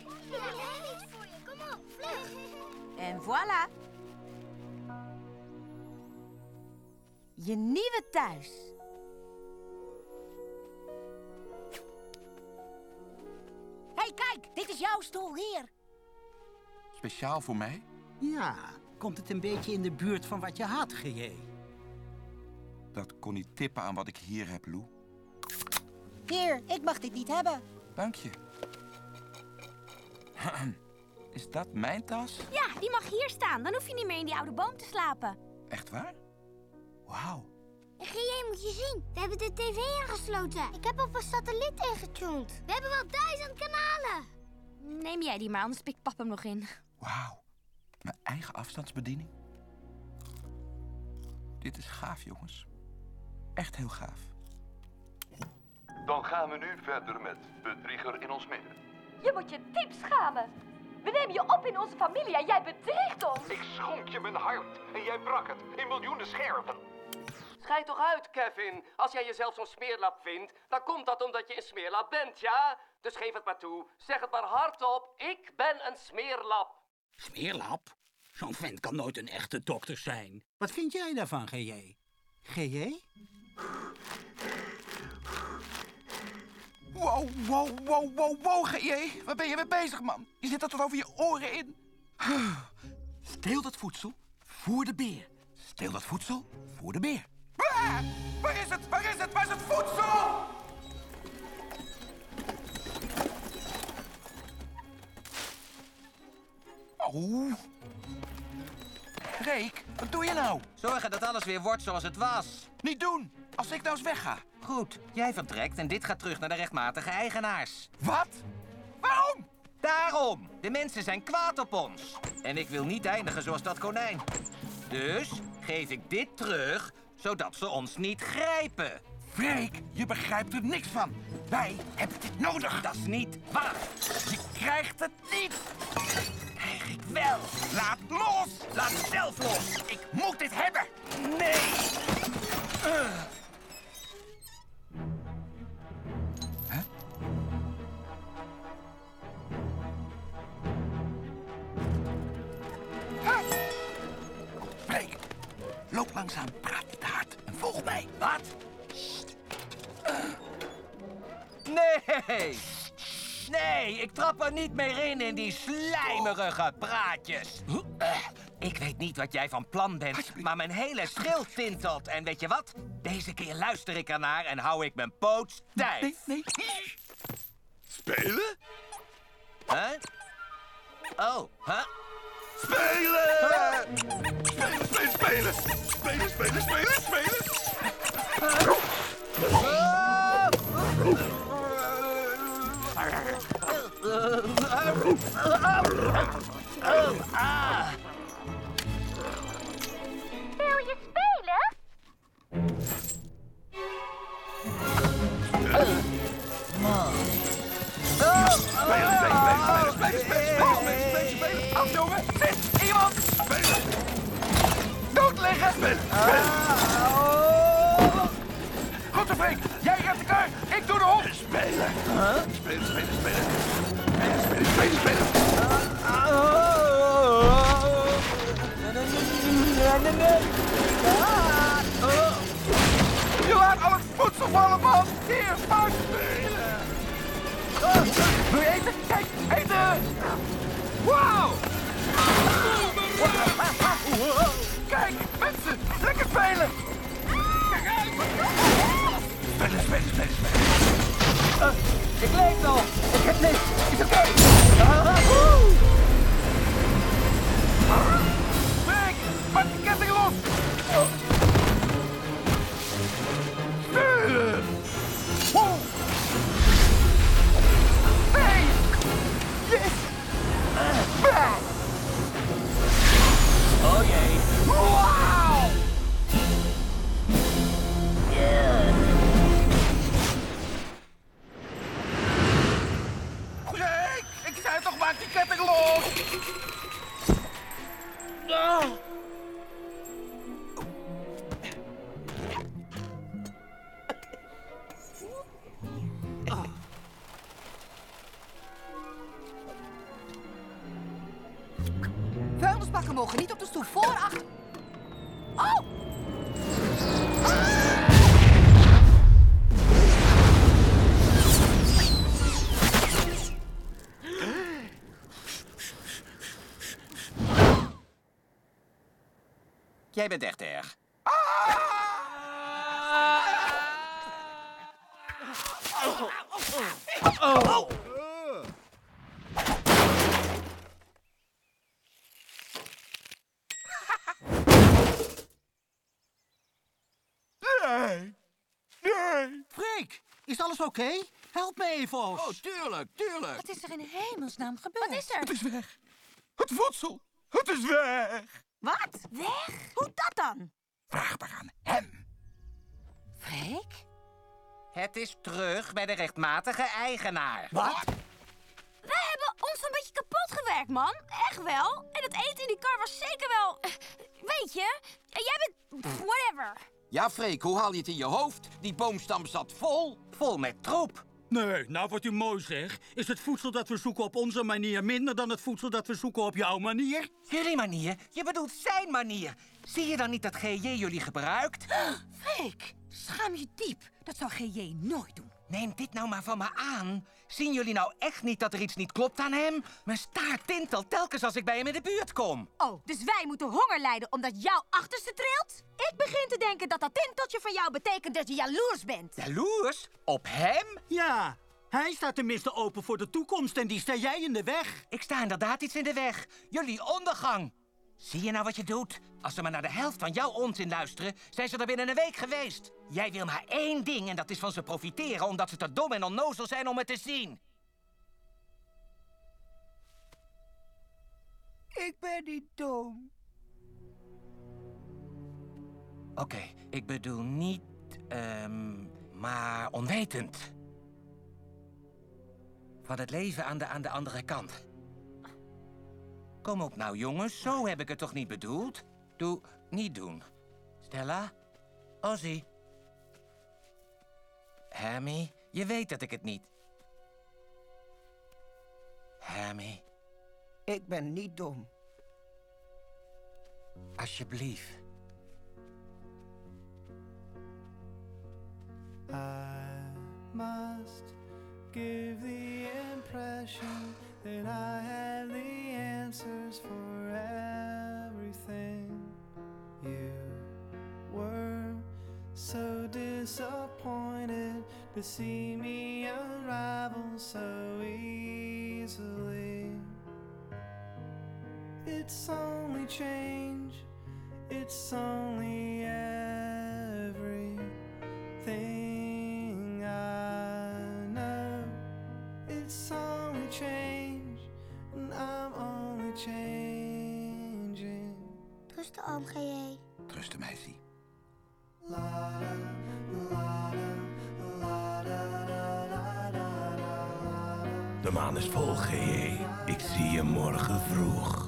Ik heb heel iets voor je. Kom op, vlug. En voilà. Je nieuwe thuis. hey, kijk, dit is jouw stoel hier. Speciaal voor mij? Ja, komt het een beetje in de buurt van wat je had, GJ? Dat kon niet tippen aan wat ik hier heb, Lou. Hier, ik mag dit niet hebben. Dank je. <clears throat> Is dat mijn tas? Ja, die mag hier staan. Dan hoef je niet meer in die oude boom te slapen. Echt waar? Wauw. GJ moet je zien. We hebben de tv aangesloten. Ik heb op een satelliet ingetuned. We hebben wel duizend kanalen. Neem jij die maar, anders pikt pap hem nog in. Wauw. Eigen afstandsbediening. Dit is gaaf, jongens. Echt heel gaaf. Dan gaan we nu verder met Bedrieger in ons midden. Je moet je diep schamen. We nemen je op in onze familie en jij bedriegt ons. Ik schonk je mijn hart en jij brak het in miljoenen scherven. Schijt toch uit, Kevin. Als jij jezelf zo'n smeerlap vindt, dan komt dat omdat je een smeerlap bent, ja? Dus geef het maar toe. Zeg het maar hardop. Ik ben een smeerlap. Smeerlap? Zo'n vent kan nooit een echte dokter zijn. Wat vind jij daarvan, GJ? GJ? Wow, wow, wow, wow, wow, GJ. Waar ben je mee bezig, man? Je zit er tot over je oren in. Steel dat voedsel voor de beer. Steel dat voedsel voor de beer. Ah, waar is het? Waar is het? Waar is het voedsel? Oh. Wat doe je nou? Zorgen dat alles weer wordt zoals het was. Niet doen. Als ik nou eens wegga. Goed, jij vertrekt en dit gaat terug naar de rechtmatige eigenaars. Wat? Waarom? Daarom! De mensen zijn kwaad op ons. En ik wil niet eindigen zoals dat konijn. Dus geef ik dit terug, zodat ze ons niet grijpen. Freek, je begrijpt er niks van. Wij hebben dit nodig. Dat is niet waar. Je krijgt het niet. Krijg ik wel. Laat los. Laat zelf los. Ik moet dit hebben. Nee. Uh. Huh? Huh? Freek, loop langzaam, praat niet te hard en volg mij. Wat? Nee! Nee, ik trap er niet meer in in die slijmerige praatjes. Uh, ik weet niet wat jij van plan bent, maar mijn hele schil tintelt. En weet je wat? Deze keer luister ik ernaar en hou ik mijn poot stijf. Nee, nee. Spelen? Huh? Oh, huh? Spelen! Spelen, spelen, spelen! Spelen, spelen, spelen, spelen! Alles oké? Help me even. Oh, tuurlijk, tuurlijk. Wat is er in hemelsnaam gebeurd? Wat is er? Het is weg. Het voedsel. Het is weg. Wat? Weg? Hoe dat dan? Vraag maar aan hem. Freek? Het is terug bij de rechtmatige eigenaar. Wat? Wij hebben ons een beetje kapot gewerkt, man. Echt wel. En het eten in die kar was zeker wel... Weet je, jij bent... Whatever. Ja, Freek, hoe haal je het in je hoofd? Die boomstam zat vol. Vol met troep. Nee, nou wat u mooi zegt. Is het voedsel dat we zoeken op onze manier minder dan het voedsel dat we zoeken op jouw manier? Jullie manier? Je bedoelt zijn manier. Zie je dan niet dat GJ jullie gebruikt? <gasps> Freek, schaam je diep. Dat zou GJ nooit doen. Neem dit nou maar van me aan. Zien jullie nou echt niet dat er iets niet klopt aan hem? Mijn staart tintelt telkens als ik bij hem in de buurt kom. Oh, dus wij moeten honger lijden omdat jouw achterste trilt? Ik begin te denken dat dat tinteltje van jou betekent dat je jaloers bent. Jaloers? Op hem? Ja, hij staat tenminste open voor de toekomst en die sta jij in de weg. Ik sta inderdaad iets in de weg. Jullie ondergang. Zie je nou wat je doet? Als ze maar naar de helft van jouw onzin luisteren, zijn ze er binnen een week geweest. Jij wil maar één ding en dat is van ze profiteren omdat ze te dom en onnozel zijn om het te zien. Ik ben niet dom. Oké, ik bedoel niet, ehm, maar onwetend. Van het leven aan de, aan de andere kant. Kom op nou, jongens, zo heb ik het toch niet bedoeld? Doe, niet doen. Stella? Ozzy? Hammy, je weet dat ik het niet... Hammy, Ik ben niet dom. alsjeblieft. I must give the impression that I had the answers for everything. You were so disappointed to see me unravel so easily. It's only change, it's only everything I know. It's only change, changing. Rustig, oom G.J. Rusten, meisje. De maan is vol, GJ. Ik zie je morgen vroeg.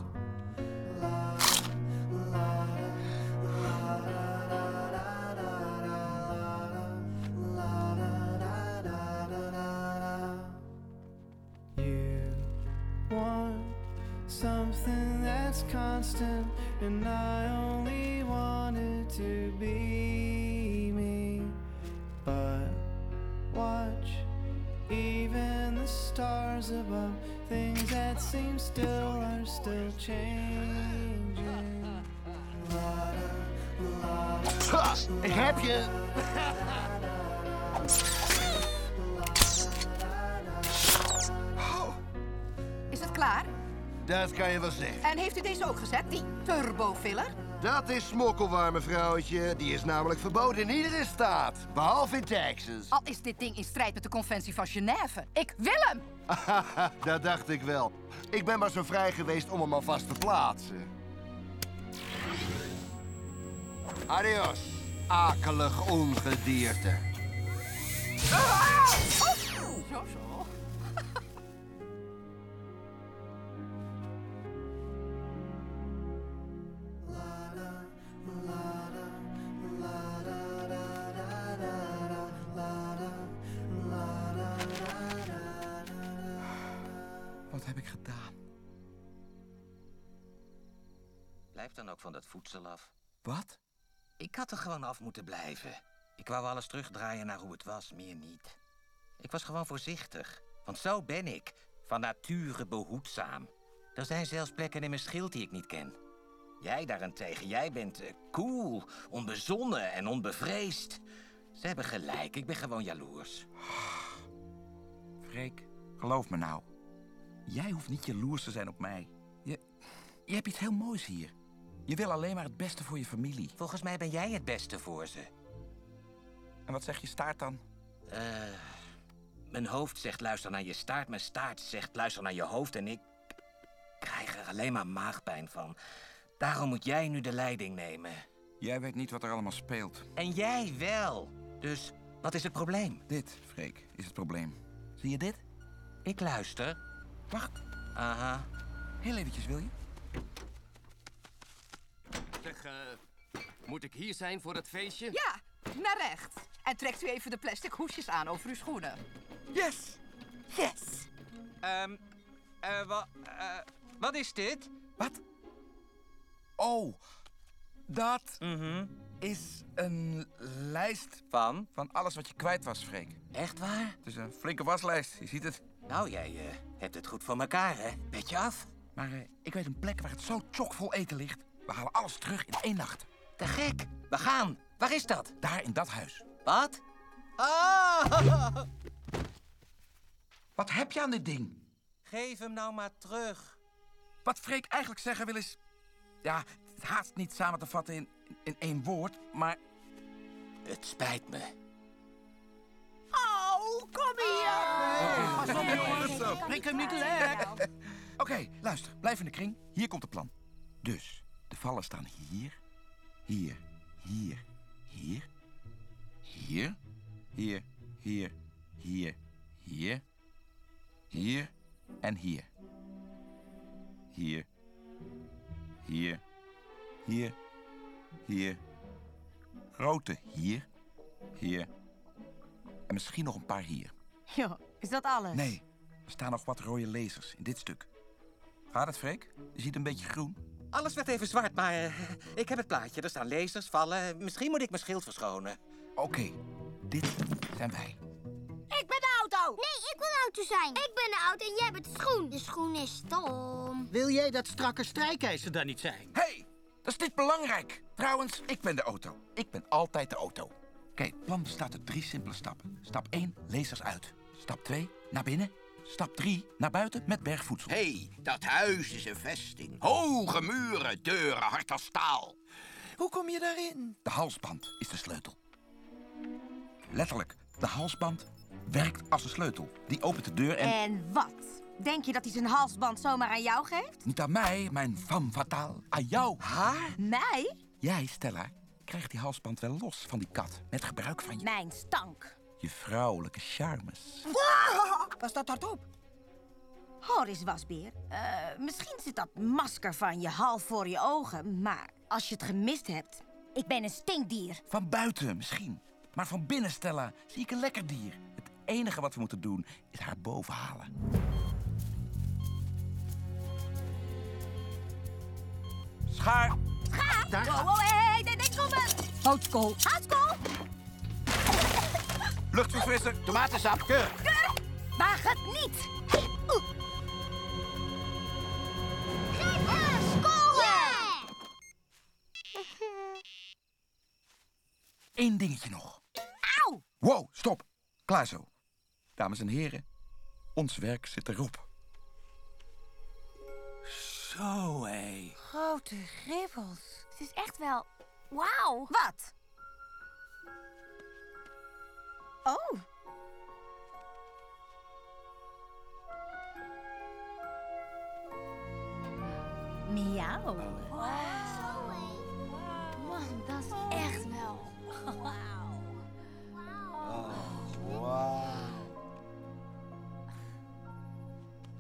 Dat is smokkelwaar, mevrouwtje. Die is namelijk verboden in iedere staat. Behalve in Texas. Al is dit ding in strijd met de conventie van Genève. Ik wil hem! <laughs> dat dacht ik wel. Ik ben maar zo vrij geweest om hem alvast te plaatsen. Adios, akelig ongedierte. Zo, zo. Voedsel af. Wat? Ik had er gewoon af moeten blijven. Ik wou alles terugdraaien naar hoe het was, meer niet. Ik was gewoon voorzichtig. Want zo ben ik. Van nature behoedzaam. Er zijn zelfs plekken in mijn schild die ik niet ken. Jij daarentegen, jij bent eh, cool, onbezonnen en onbevreesd. Ze hebben gelijk, ik ben gewoon jaloers. Freek, geloof me nou. Jij hoeft niet jaloers te zijn op mij. Je, je hebt iets heel moois hier. Je wil alleen maar het beste voor je familie. Volgens mij ben jij het beste voor ze. En wat zeg je staart dan? Eh, mijn hoofd zegt luister naar je staart, mijn staart zegt luister naar je hoofd en ik krijg er alleen maar maagpijn van. Daarom moet jij nu de leiding nemen. Jij weet niet wat er allemaal speelt. En jij wel. Dus wat is het probleem? Dit, Freek, is het probleem. Zie je dit? Ik luister. Wacht. Aha. Heel eventjes, wil je? Zeg, eh, moet ik hier zijn voor het feestje? Ja, naar rechts. En trekt u even de plastic hoesjes aan over uw schoenen. Yes! Yes! Ehm, eh, wa, eh, wat is dit? Wat? Oh, dat is een lijst van? van alles wat je kwijt was, Freek. Echt waar? Het is een flinke waslijst, je ziet het. Nou, jij eh, hebt het goed voor elkaar, hè? Beetje af. Maar eh, ik weet een plek waar het zo chockvol eten ligt. We halen alles terug in één nacht. Te gek. We gaan. Waar is dat? Daar in dat huis. Wat? Ah! <laughs> Wat heb je aan dit ding? Geef hem nou maar terug. Wat Freek eigenlijk zeggen wil is... Ja, het haast niet samen te vatten in, in één woord, maar... Het spijt me. Oh, kom hier! Pas op, jongens. Prik hem niet lek. Oké, luister. Blijf in de kring. Hier komt het plan. Dus, de vallen staan hier, hier, hier, hier. Hier, hier, hier, hier, hier. Hier en hier. Hier, hier, hier, hier. Grote hier, hier. En misschien nog een paar hier. Ja, is dat alles? Nee, er staan nog wat rode lasers in dit stuk. Gaat het, Freek? Je ziet een beetje groen. Alles werd even zwart, maar eh, ik heb het plaatje. Er staan lasers, vallen. Misschien moet ik mijn schild verschonen. Oké, dit zijn wij. Ik ben de auto! Nee, ik wil de auto zijn. Ik ben de auto en jij bent de schoen. De schoen is stom. Wil jij dat strakke strijkijzer dan niet zijn? Hé, hey, dat is niet belangrijk. Trouwens, ik ben de auto. Ik ben altijd de auto. Kijk, het plan bestaat uit drie simpele stappen. Stap 1, lasers uit. Stap 2, naar binnen. Stap 3, naar buiten met bergvoedsel. Hé, hey, dat huis is een vesting. Hoge muren, deuren, hard als staal. Hoe kom je daarin? De halsband is de sleutel. Letterlijk, de halsband werkt als een sleutel. Die opent de deur en... En wat? Denk je dat hij zijn halsband zomaar aan jou geeft? Niet aan mij, mijn femme fatale. Aan jou. Haar? Mij? Jij, Stella, krijgt die halsband wel los van die kat. Met gebruik van je, Mijn stank. Je vrouwelijke charmes. Was dat hardop? Hoor eens, wasbeer. Eh, misschien zit dat masker van je half voor je ogen, maar als je het gemist hebt... Ik ben een stinkdier. Van buiten misschien. Maar van binnen, Stella, zie ik een lekker dier. Het enige wat we moeten doen is haar boven halen. Schaar. Schaar? Daar wow, hé, nee, nee, kom maar. Houtskool. Houtskool. Luchtverfrisser. Tomatensap, keur. Keur. Waag het niet. Oeh. Eén dingetje nog. Auw. Wow, stop. Klaar zo. Dames en heren, ons werk zit erop. Zo, hé. Grote gribbels. Het is echt wel... Wauw. Wat? Oh. Miauw. Man, dat is echt wel. Wauw.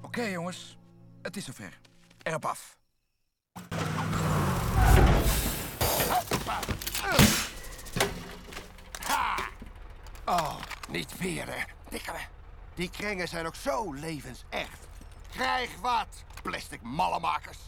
Oké jongens, het is zover. Erop af. Oh, niet weer, hè. Dikke. Die kringen zijn ook zo levensecht. Krijg wat, plastic mallemakers.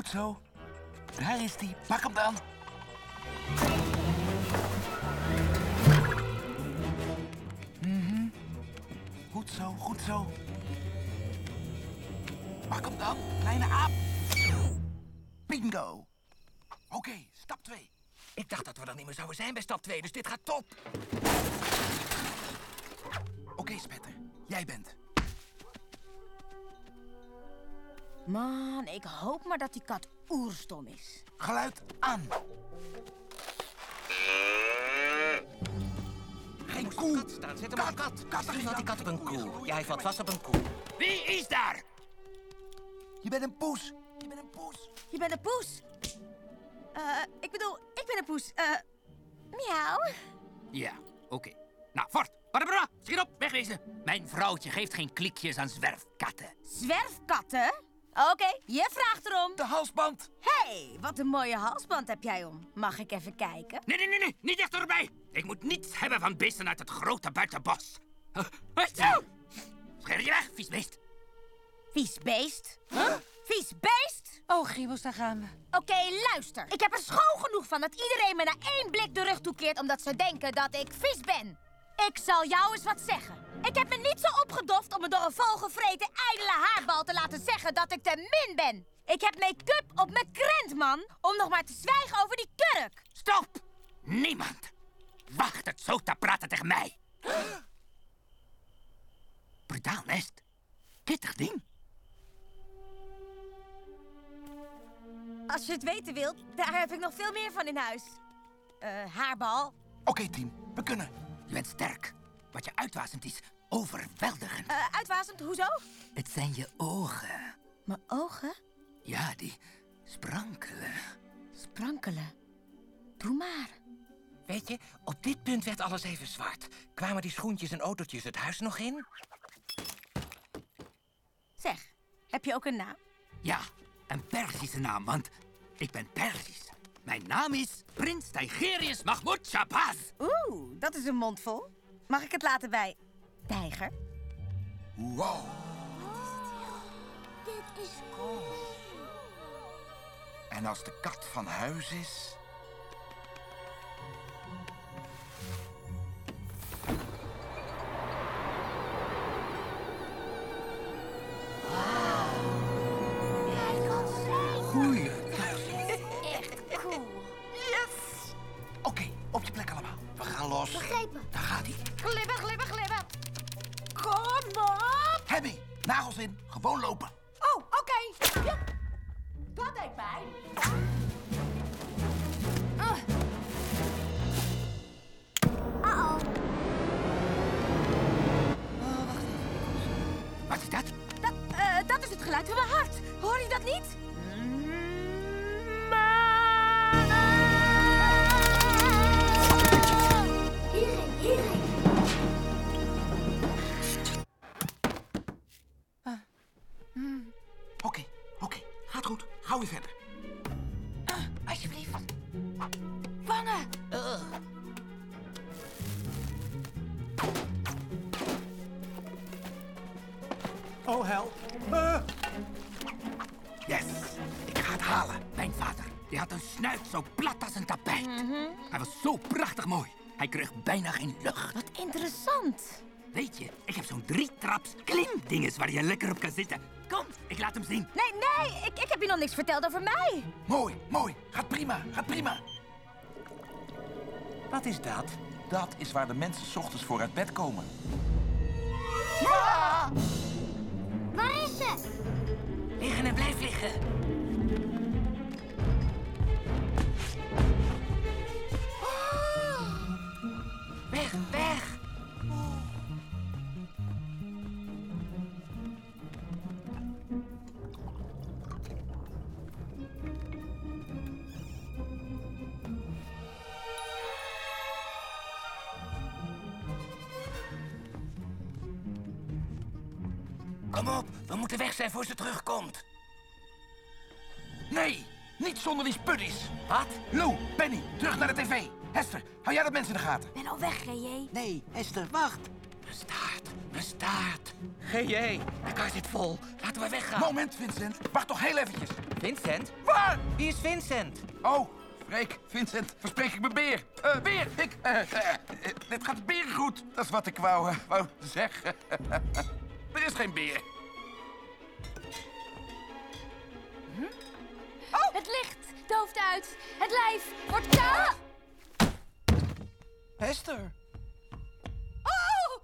Goed zo. Daar is hij. Pak hem dan. Mhm. Goed zo, goed zo. Pak hem dan, kleine aap. Bingo. Oké, stap 2. Ik dacht dat we dan niet meer zouden zijn bij stap 2, dus dit gaat maar dat die kat oerstom is. Geluid aan. Geen koe. Kat staan, zet hem op een kat. Misschien valt die kat op een koe. Ja, hij valt vast op een koe. Wie is daar? Je bent een poes. Je bent een poes. Je bent een poes. Eh, ik bedoel, ik ben een poes. Eh, miauw. Ja, oké. Nou, fort. Barbara, schiet op, wegwezen. Mijn vrouwtje geeft geen klikjes aan zwerfkatten. Zwerfkatten? Oké, je vraagt erom. De halsband. Hé, hey, wat een mooie halsband heb jij om. Mag ik even kijken? Nee, nee, nee, nee, niet dichterbij. Ik moet niets hebben van beesten uit het grote buitenbos. Zo! Scher je weg, vies beest. Vies beest? Vies beest? Oh, Giebels, daar gaan we. Oké, luister. Ik heb er schoon genoeg van dat iedereen me na één blik de rug toekeert omdat ze denken dat ik vies ben. Ik zal jou eens wat zeggen. Ik heb me niet zo opgedoft om me door een volgevreten ijdele haarbal te laten zeggen dat ik te min ben. Ik heb make-up op mijn krent, man. Om nog maar te zwijgen over die kurk. Stop! Niemand wacht het zo te praten tegen mij. <gasps> Brutaal nest. Kittig ding. Als je het weten wilt, daar heb ik nog veel meer van in huis. Eh, haarbal. Oké, team. We kunnen. Je bent sterk. Wat je uitwasemt is overweldigend. Eh, uitwasemt, hoezo? Het zijn je ogen. Mijn ogen? Ja, die sprankelen. Sprankelen. Doe maar. Weet je, op dit punt werd alles even zwart. Kwamen die schoentjes en autootjes het huis nog in? Zeg, heb je ook een naam? Ja, een Perzische naam, want ik ben Perzisch. Mijn naam is Prins Tigerius Mahmoud Shabazz. Oeh, dat is een mond vol. Mag ik het laten bij tijger? Wow. Dit is cool. En als de kat van huis is... los. Begrepen. Daar gaat hij. Glibber, glibber, glibber. Kom op. Hemmy, nagels in. Gewoon lopen. Oh, oké. Ja. Dat deed pijn. Uh-oh. Wat is dat? Dat, eh, dat is het geluid van mijn hart. Hoor je dat niet? Goed. Gauw weer verder. Alsjeblieft. Vangen. Oh, hel. Eh. Yes, ik ga het halen. Mijn vader, die had een snuit zo plat als een tapijt. Hij was zo prachtig mooi. Hij kreeg bijna geen lucht. Wat interessant. Weet je, ik heb zo'n drietraps klimdinges waar je lekker op kan zitten. Kom, ik laat hem zien. Nee, nee, ik, ik heb je nog niks verteld over mij. Mooi, mooi. Gaat prima, gaat prima. Wat is dat? Dat is waar de mensen 's ochtends voor uit bed komen. Waar is ze? Liggen en blijf liggen. Weg, weg. Kom op, we moeten weg zijn voor ze terugkomt. Nee, niet zonder die spuddies. Wat? Lou, Penny, terug naar de tv. Hester, hou jij dat mensen in de gaten? Ben al weg, G.J. Nee, Esther, wacht. Mijn staart, mijn staart. G.J., de kar zit vol. Laten we weggaan. Moment, Vincent. Wacht toch heel eventjes. Vincent? Waar? Wie is Vincent? Oh, Freek, Vincent, verspreek ik mijn beer. Eh, beer, ik... eh, dit gaat berengoed. Dat is wat ik wou, wou zeggen. <laughs> er is geen beer. Oh, het licht dooft uit. Het lijf wordt koud. Hester. Oh!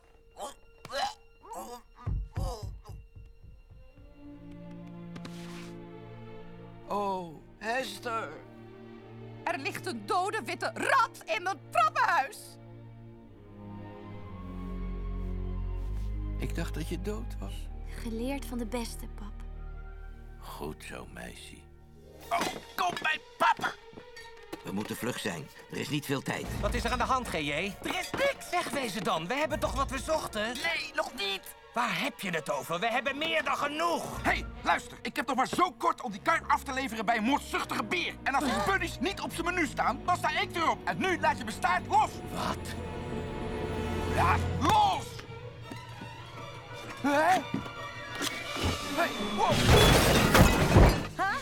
Oh, Hester. Er ligt een dode witte rat in mijn trappenhuis. Ik dacht dat je dood was. Geleerd van de beste, pap. Goed zo, meisje. Oh, kom bij papa. We moeten vlug zijn. Er is niet veel tijd. Wat is er aan de hand, G.J.? Er is niks. Zeg, wezen dan. We hebben toch wat we zochten? Nee, nog niet. Waar heb je het over? We hebben meer dan genoeg. Hé, hey, luister. Ik heb nog maar zo kort om die kar af te leveren bij een moordzuchtige beer. En als die spuddies niet op zijn menu staan, dan sta ik erop. En nu laat je mijn staart los. Wat? Laat los! Hé? Hey, wow. Huh?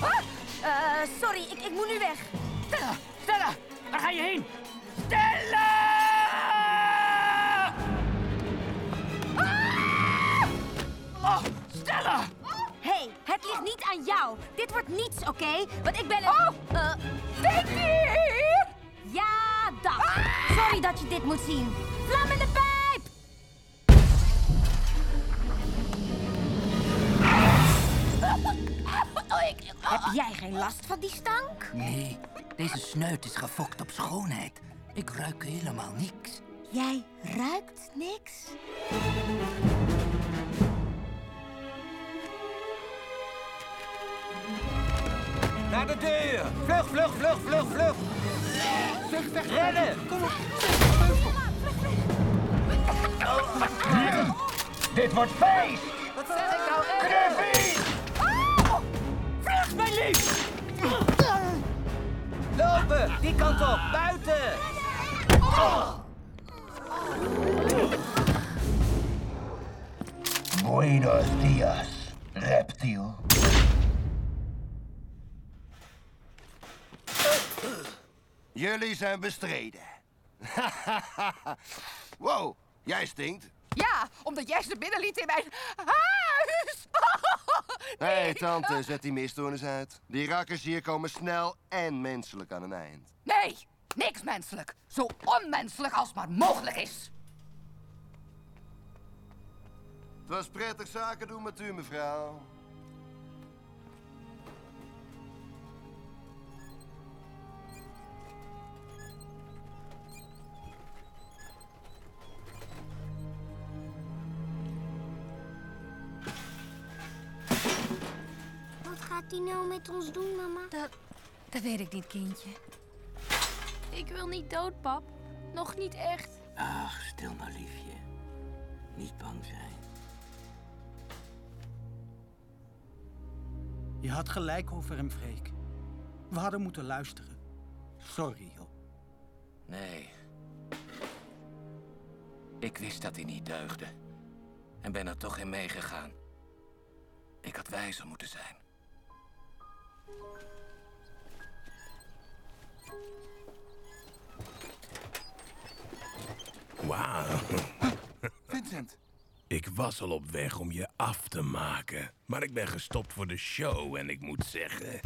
Ah, eh, sorry, ik, ik moet nu weg. Stella, Stella, waar ga je heen? Stella! Ah! Oh, Stella! hey, het ligt niet aan jou. Dit wordt niets, oké? Want ik ben een... Oh! Uh, Vicky! Ja, dat. Sorry dat je dit moet zien. Vlam Heb jij geen last van die stank? Nee, deze snuit is gefokt op schoonheid. Ik ruik helemaal niks. Jij ruikt niks? Naar de deur! Vlug, vlug, vlug, vlug, vlug! Zeg, weg. Rennen! Kom op. Dit wordt feest! Wat zeg ik nou? Knuffie! Lopen! Die kant op! Buiten! Buenos dias, reptiel. Jullie zijn bestreden. <laughs> wow, jij stinkt. Ja, omdat jij ze binnenliet in mijn huis. <laughs> Hé, hey, tante, zet die miststoornis uit. Die rakkers hier komen snel en menselijk aan een eind. Nee, niks menselijk. Zo onmenselijk als maar mogelijk is. Het was prettig zaken doen met u, mevrouw. Gaat hij nou met ons doen, mama? Dat, dat weet ik niet, kindje. Ik wil niet dood, pap. Nog niet echt. Ach, stil maar, liefje. Niet bang zijn. Je had gelijk over hem, Freek. We hadden moeten luisteren. Sorry, joh. Nee. Ik wist dat hij niet deugde. En ben er toch in meegegaan. Ik had wijzer moeten zijn. Wauw. <laughs> Vincent. Ik was al op weg om je af te maken. Maar ik ben gestopt voor de show en ik moet zeggen...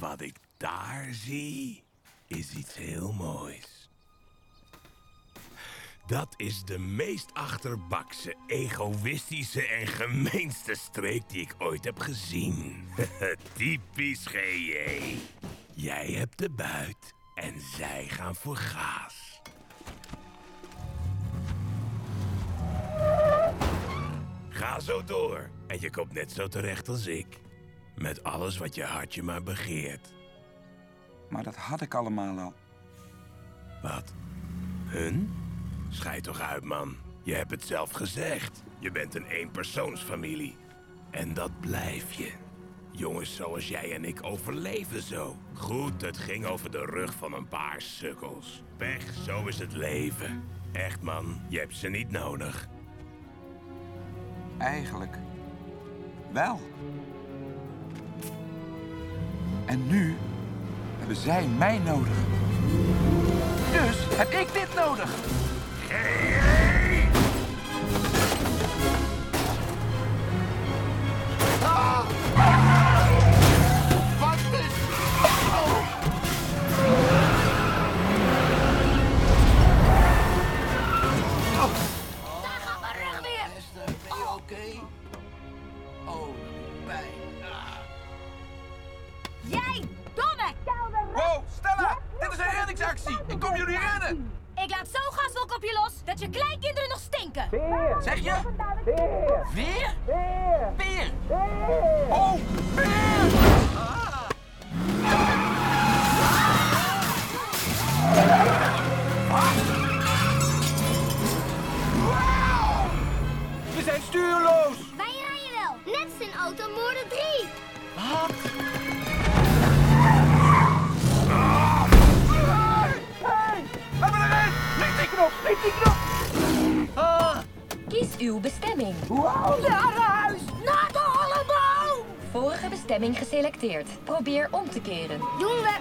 Wat ik daar zie, is iets heel moois. Dat is de meest achterbakse, egoïstische en gemeenste streek die ik ooit heb gezien. <laughs> Typisch GJ. Jij hebt de buit en zij gaan voor gaas. Ga zo door en je komt net zo terecht als ik. Met alles wat je hartje maar begeert. Maar dat had ik allemaal al. Wat? Hun? Schijt toch uit, man. Je hebt het zelf gezegd. Je bent een eenpersoonsfamilie. En dat blijf je. Jongens zoals jij en ik overleven zo. Goed, het ging over de rug van een paar sukkels. Pech, zo is het leven. Echt, man. Je hebt ze niet nodig. Eigenlijk. Wel. En nu hebben zij mij nodig. Dus heb ik dit nodig. Ik kom jullie redden! Ik laat zo op je los dat je kleinkinderen nog stinken. Zeg je? Weer? Weer? Weer? Oh, weer! We zijn stuurloos! Wij rijden wel. Net als in auto Moorden 3. Wat? Knop! Die knop! Kies uw bestemming. Naar huis! Naar de holleboom! Vorige bestemming geselecteerd. Probeer om te keren. Doen we.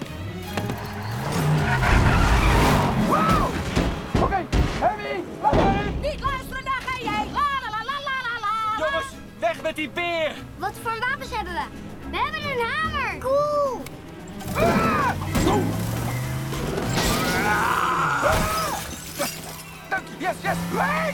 Oké, Harry! Laat maar in! Niet luisteren naar ga jij. La la la la la la la. Jongens, weg met die beer! Wat voor wapens hebben we? We hebben een hamer. Cool. Dank je, yes, yes! Nee!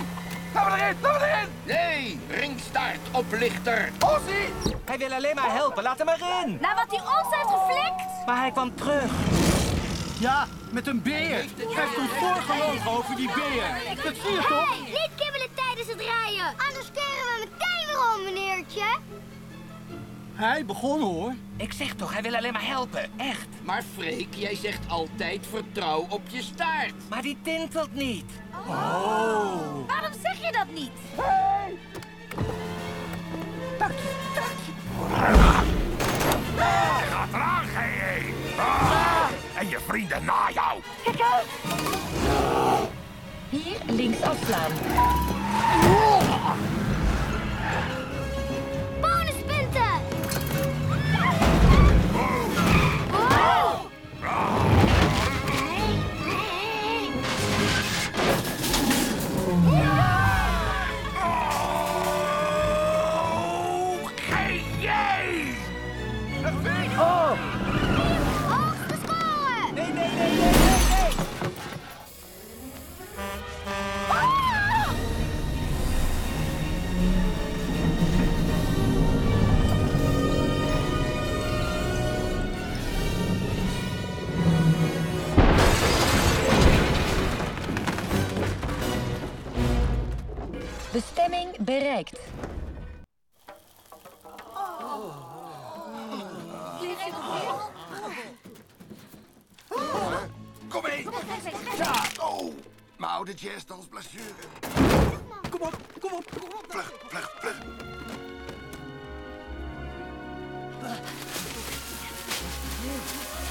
Laten we erin! Laten we erin! Nee, ringstaart, oplichter. Ossie! Hij wil alleen maar helpen, laat hem erin! Na wat hij ons heeft geflikt? Maar hij kwam terug. Ja, met een beer. Hij heeft ons voorgelogen over die beer. Dat zie je toch? Hey, niet kibbelen tijdens het rijden. Anders keren we meteen weer om, meneertje. Hij begon hoor. Ik zeg toch, hij wil alleen maar helpen. Echt. Maar Freek, jij zegt altijd vertrouw op je staart. Maar die tintelt niet. Oh. Waarom zeg je dat niet? Gaat eraan, GJ! Ah! En je vrienden na jou! Kijk uit! Hier links afslaan. Bereikt. Kom mee! Ja! Oh! Mijn oude jazzdansblessure. Kom op, kom op, kom op. Vlug, vlug, vlug.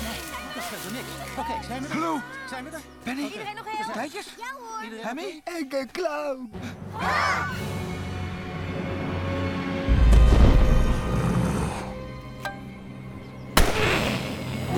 Nee, dat scheelt er niks. Oké, zijn we er? Hallo? Zijn we er? Benny? Iedereen nog er. Kleintjes? Ja hoor. Hemmy? Ik een clown.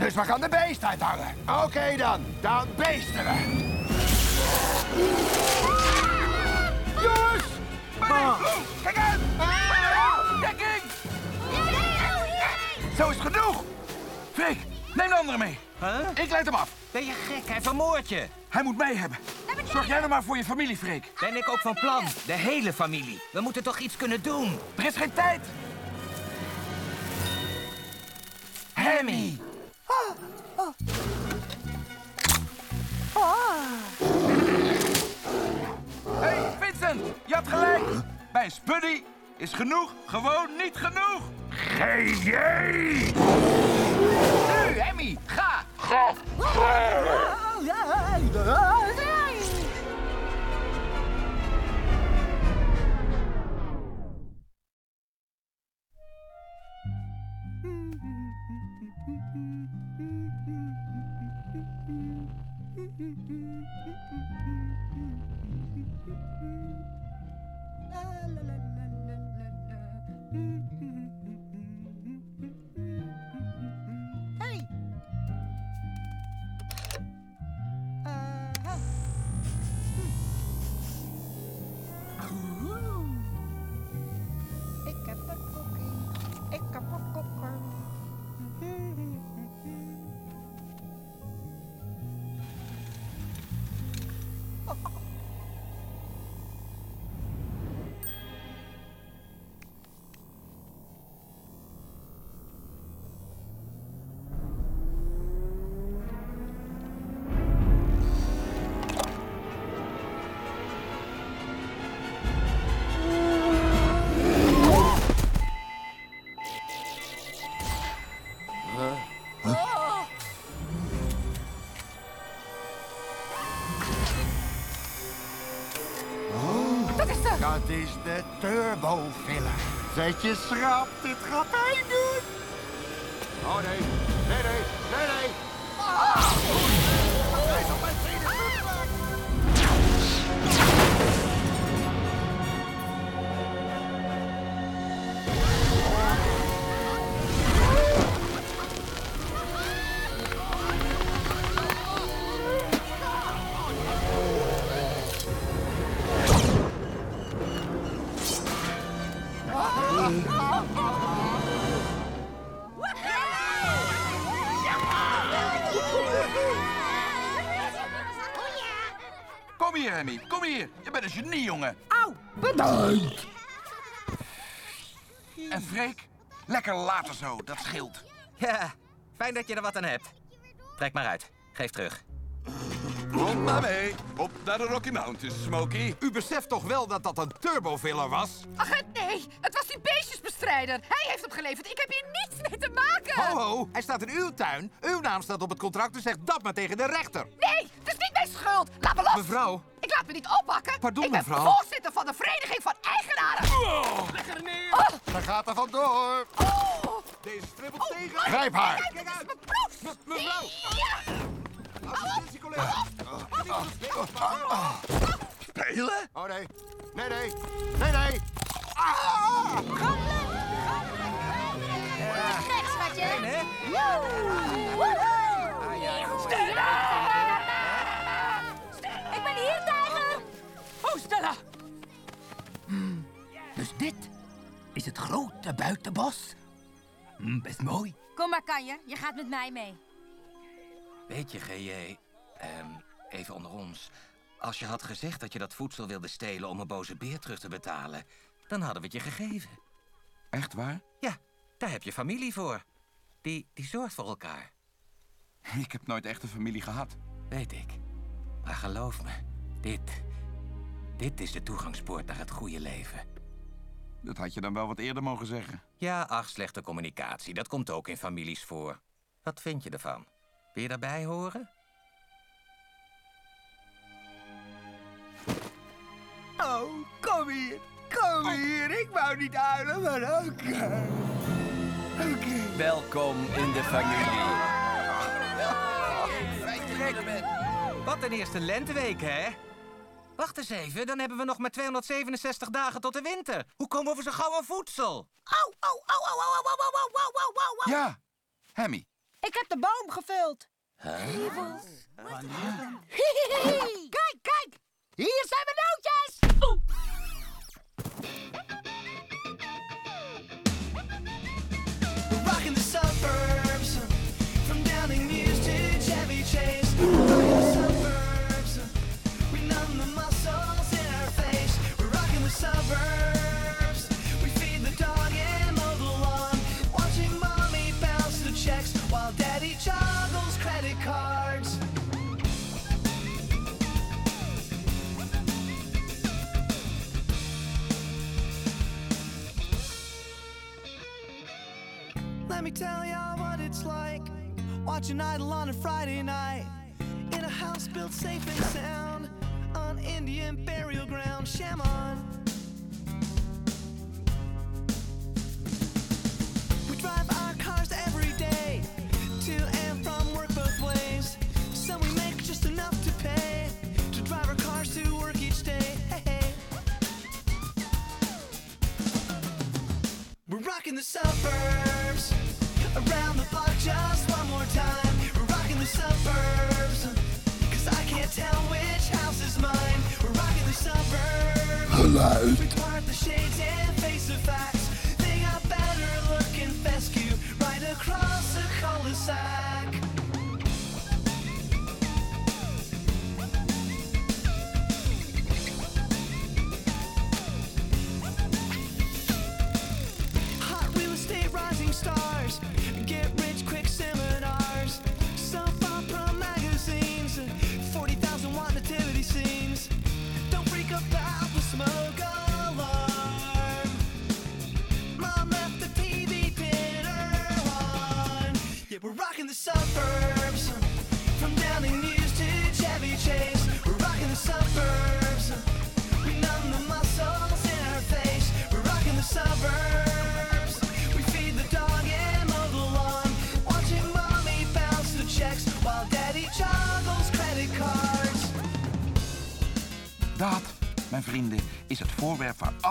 Dus we gaan de beest uithangen. Oké dan, dan beesten we. Jongens! Benny! Kijk uit! Dekking! Zo is het genoeg! Freek, neem de andere mee. Ik leid hem af. Ben je gek? Hij vermoordt je. Hij moet mee hebben. Zorg jij nou maar voor je familie, Freek. Ben ik ook van plan. De hele familie. We moeten toch iets kunnen doen. Er is geen tijd. Hemmy. Hey, Vincent, je had gelijk. Bij spuddy is genoeg gewoon niet genoeg. GJ! Nu, Hemmy, ga. Ga. Hey! Is de... Turbo filler. Zet je schrap, dit gaat pijn doen. Oh nee, nee, nee, nee, nee. Deze Je bent een genie, jongen. Auw, Bedankt. En Freek? Lekker later zo, dat scheelt. Ja, fijn dat je er wat aan hebt. Trek maar uit. Geef terug. Kom maar mee. Op naar de Rocky Mountains, Smokey. U beseft toch wel dat dat een turbofiller was? Ach, nee, het was die beestjesbestrijder. Hij heeft hem geleverd. Ik heb hier niets mee te maken. Ho, ho, hij staat in uw tuin. Uw naam staat op het contract, dus zeg dat maar tegen de rechter. Nee, het is niet mijn schuld. Laat me los. Mevrouw. Ik laat me niet oppakken. Pardon, ik ben mevrouw. voorzitter van de Vereniging van Eigenaren. Leg er neer. Oh. Ze gaat er vandoor. Deze stribbelt tegen. Grijp haar. Kijk uit. Mevrouw. Ja. Spelen? Oh nee, nee, nee, nee, nee. Rechts, schatje. hè? Ik ben hier, tijger. Oh, Stella! Dus dit is het grote buitenbos. Hm, best mooi. Kom maar, Kanjer. Je gaat met mij mee. Weet je, GJ, ehm, even onder ons. Als je had gezegd dat je dat voedsel wilde stelen om een boze beer terug te betalen, dan hadden we het je gegeven. Echt waar? Ja, daar heb je familie voor. Die, die zorgt voor elkaar. <laughs> Ik heb nooit echt een familie gehad. Weet ik. Maar geloof me, dit. Dit is de toegangspoort naar het goede leven. Dat had je dan wel wat eerder mogen zeggen. Ja, ach, slechte communicatie. Dat komt ook in families voor. Wat vind je ervan? Wil je daarbij horen? Oh, kom hier. Kom hier. Ik wou niet huilen, maar oké. Oké. Welkom in de familie. Wat een eerste lenteweek, hè? Wacht eens even, dan hebben we nog maar 267 dagen tot de winter. Hoe komen we over zo gauw aan voedsel? Au, au, au, au, au, au, au, au, au, au, au, au. Ja, Hemmy. Ik heb de boom gevuld. Huh? Evil. Hee hee hee! Kijk, kijk! Hier zijn we nou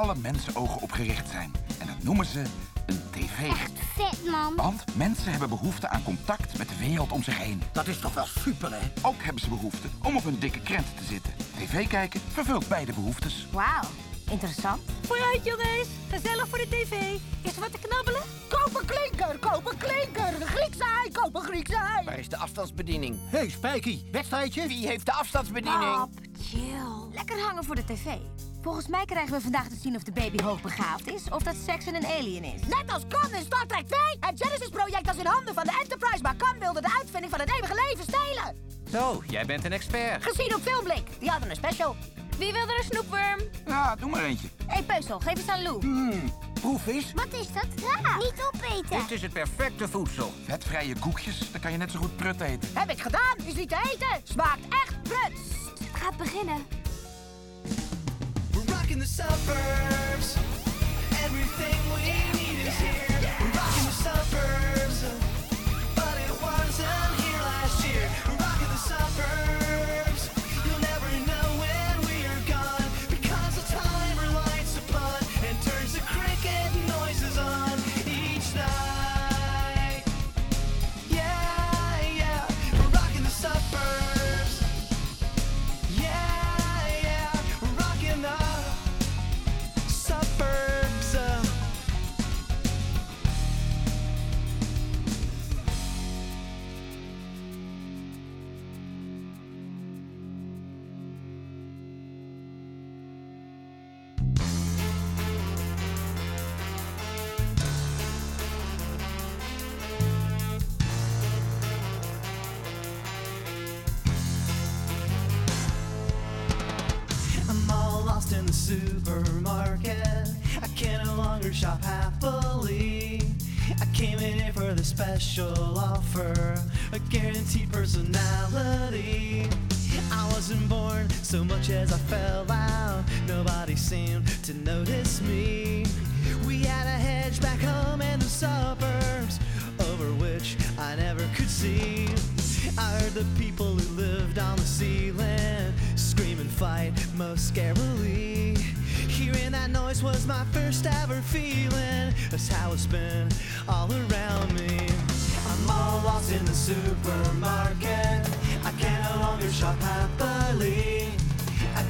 alle mensen ogen op gericht zijn. En dat noemen ze een tv. Echt vet, man. Want mensen hebben behoefte aan contact met de wereld om zich heen. Dat is toch wel super, hè? Ook hebben ze behoefte om op hun dikke krent te zitten. TV kijken vervult beide behoeftes. Wauw, interessant. Vooruit, jongens. Gezellig voor de tv. Is er wat te knabbelen? Koop een klinker, koop een klinker. Griekse ei, koop een Griekse ei. Waar is de afstandsbediening? Hé, hey, Spijky, wedstrijdje? Wie heeft de afstandsbediening? Pap, chill. Lekker hangen voor de tv. Volgens mij krijgen we vandaag te zien of de baby hoogbegaafd is of dat Saxon een alien is. Net als Khan in Star Trek 2. Het Genesis-project was in handen van de Enterprise, maar Khan wilde de uitvinding van het eeuwige leven stelen. Zo, jij bent een expert. Gezien op Filmblik. Die hadden een special. Wie wil er een snoepworm? Ja, doe maar eentje. Hé, hey, Peuzel, geef eens aan Lou. Hmm, proefvis? Wat is dat raar? Niet opeten. Dit is het perfecte voedsel. Vetvrije koekjes, dan kan je net zo goed prut eten. Heb ik gedaan, is niet te eten. Smaakt echt prut. Het gaat beginnen. We're the suburbs. Everything we need is here.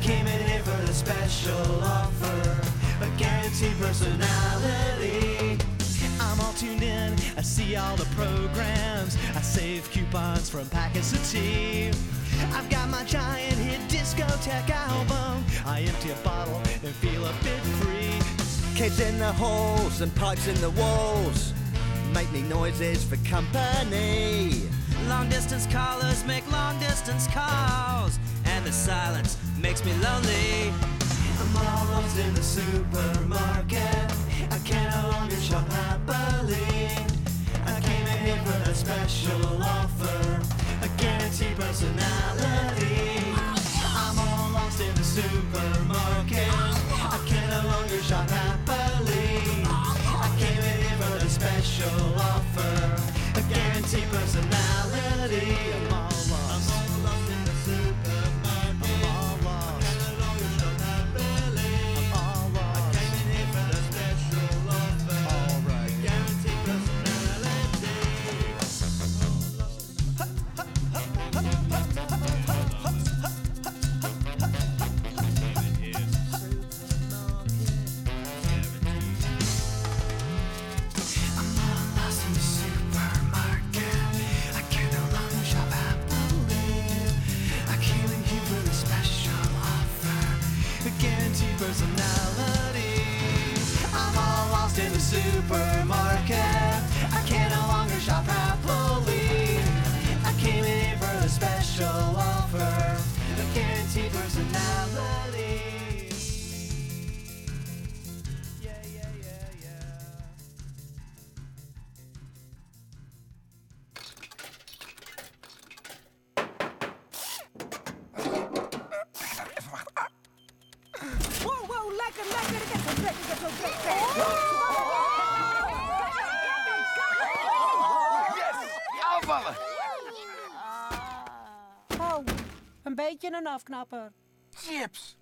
Came in here for the special offer, a guaranteed personality. I'm all tuned in, I see all the programs. I save coupons from packets of tea. I've got my giant hit discotheque album. I empty a bottle and feel a bit free. Kids in the halls and pipes in the walls make me noises for company. Long distance callers make long distance calls, and the silence makes me lonely. I'm all lost in the supermarket. I can no longer shop happily. I came in here for the special offer, a guaranteed personality. I'm all lost in the supermarket. Oh, een beetje een afknapper. Chips!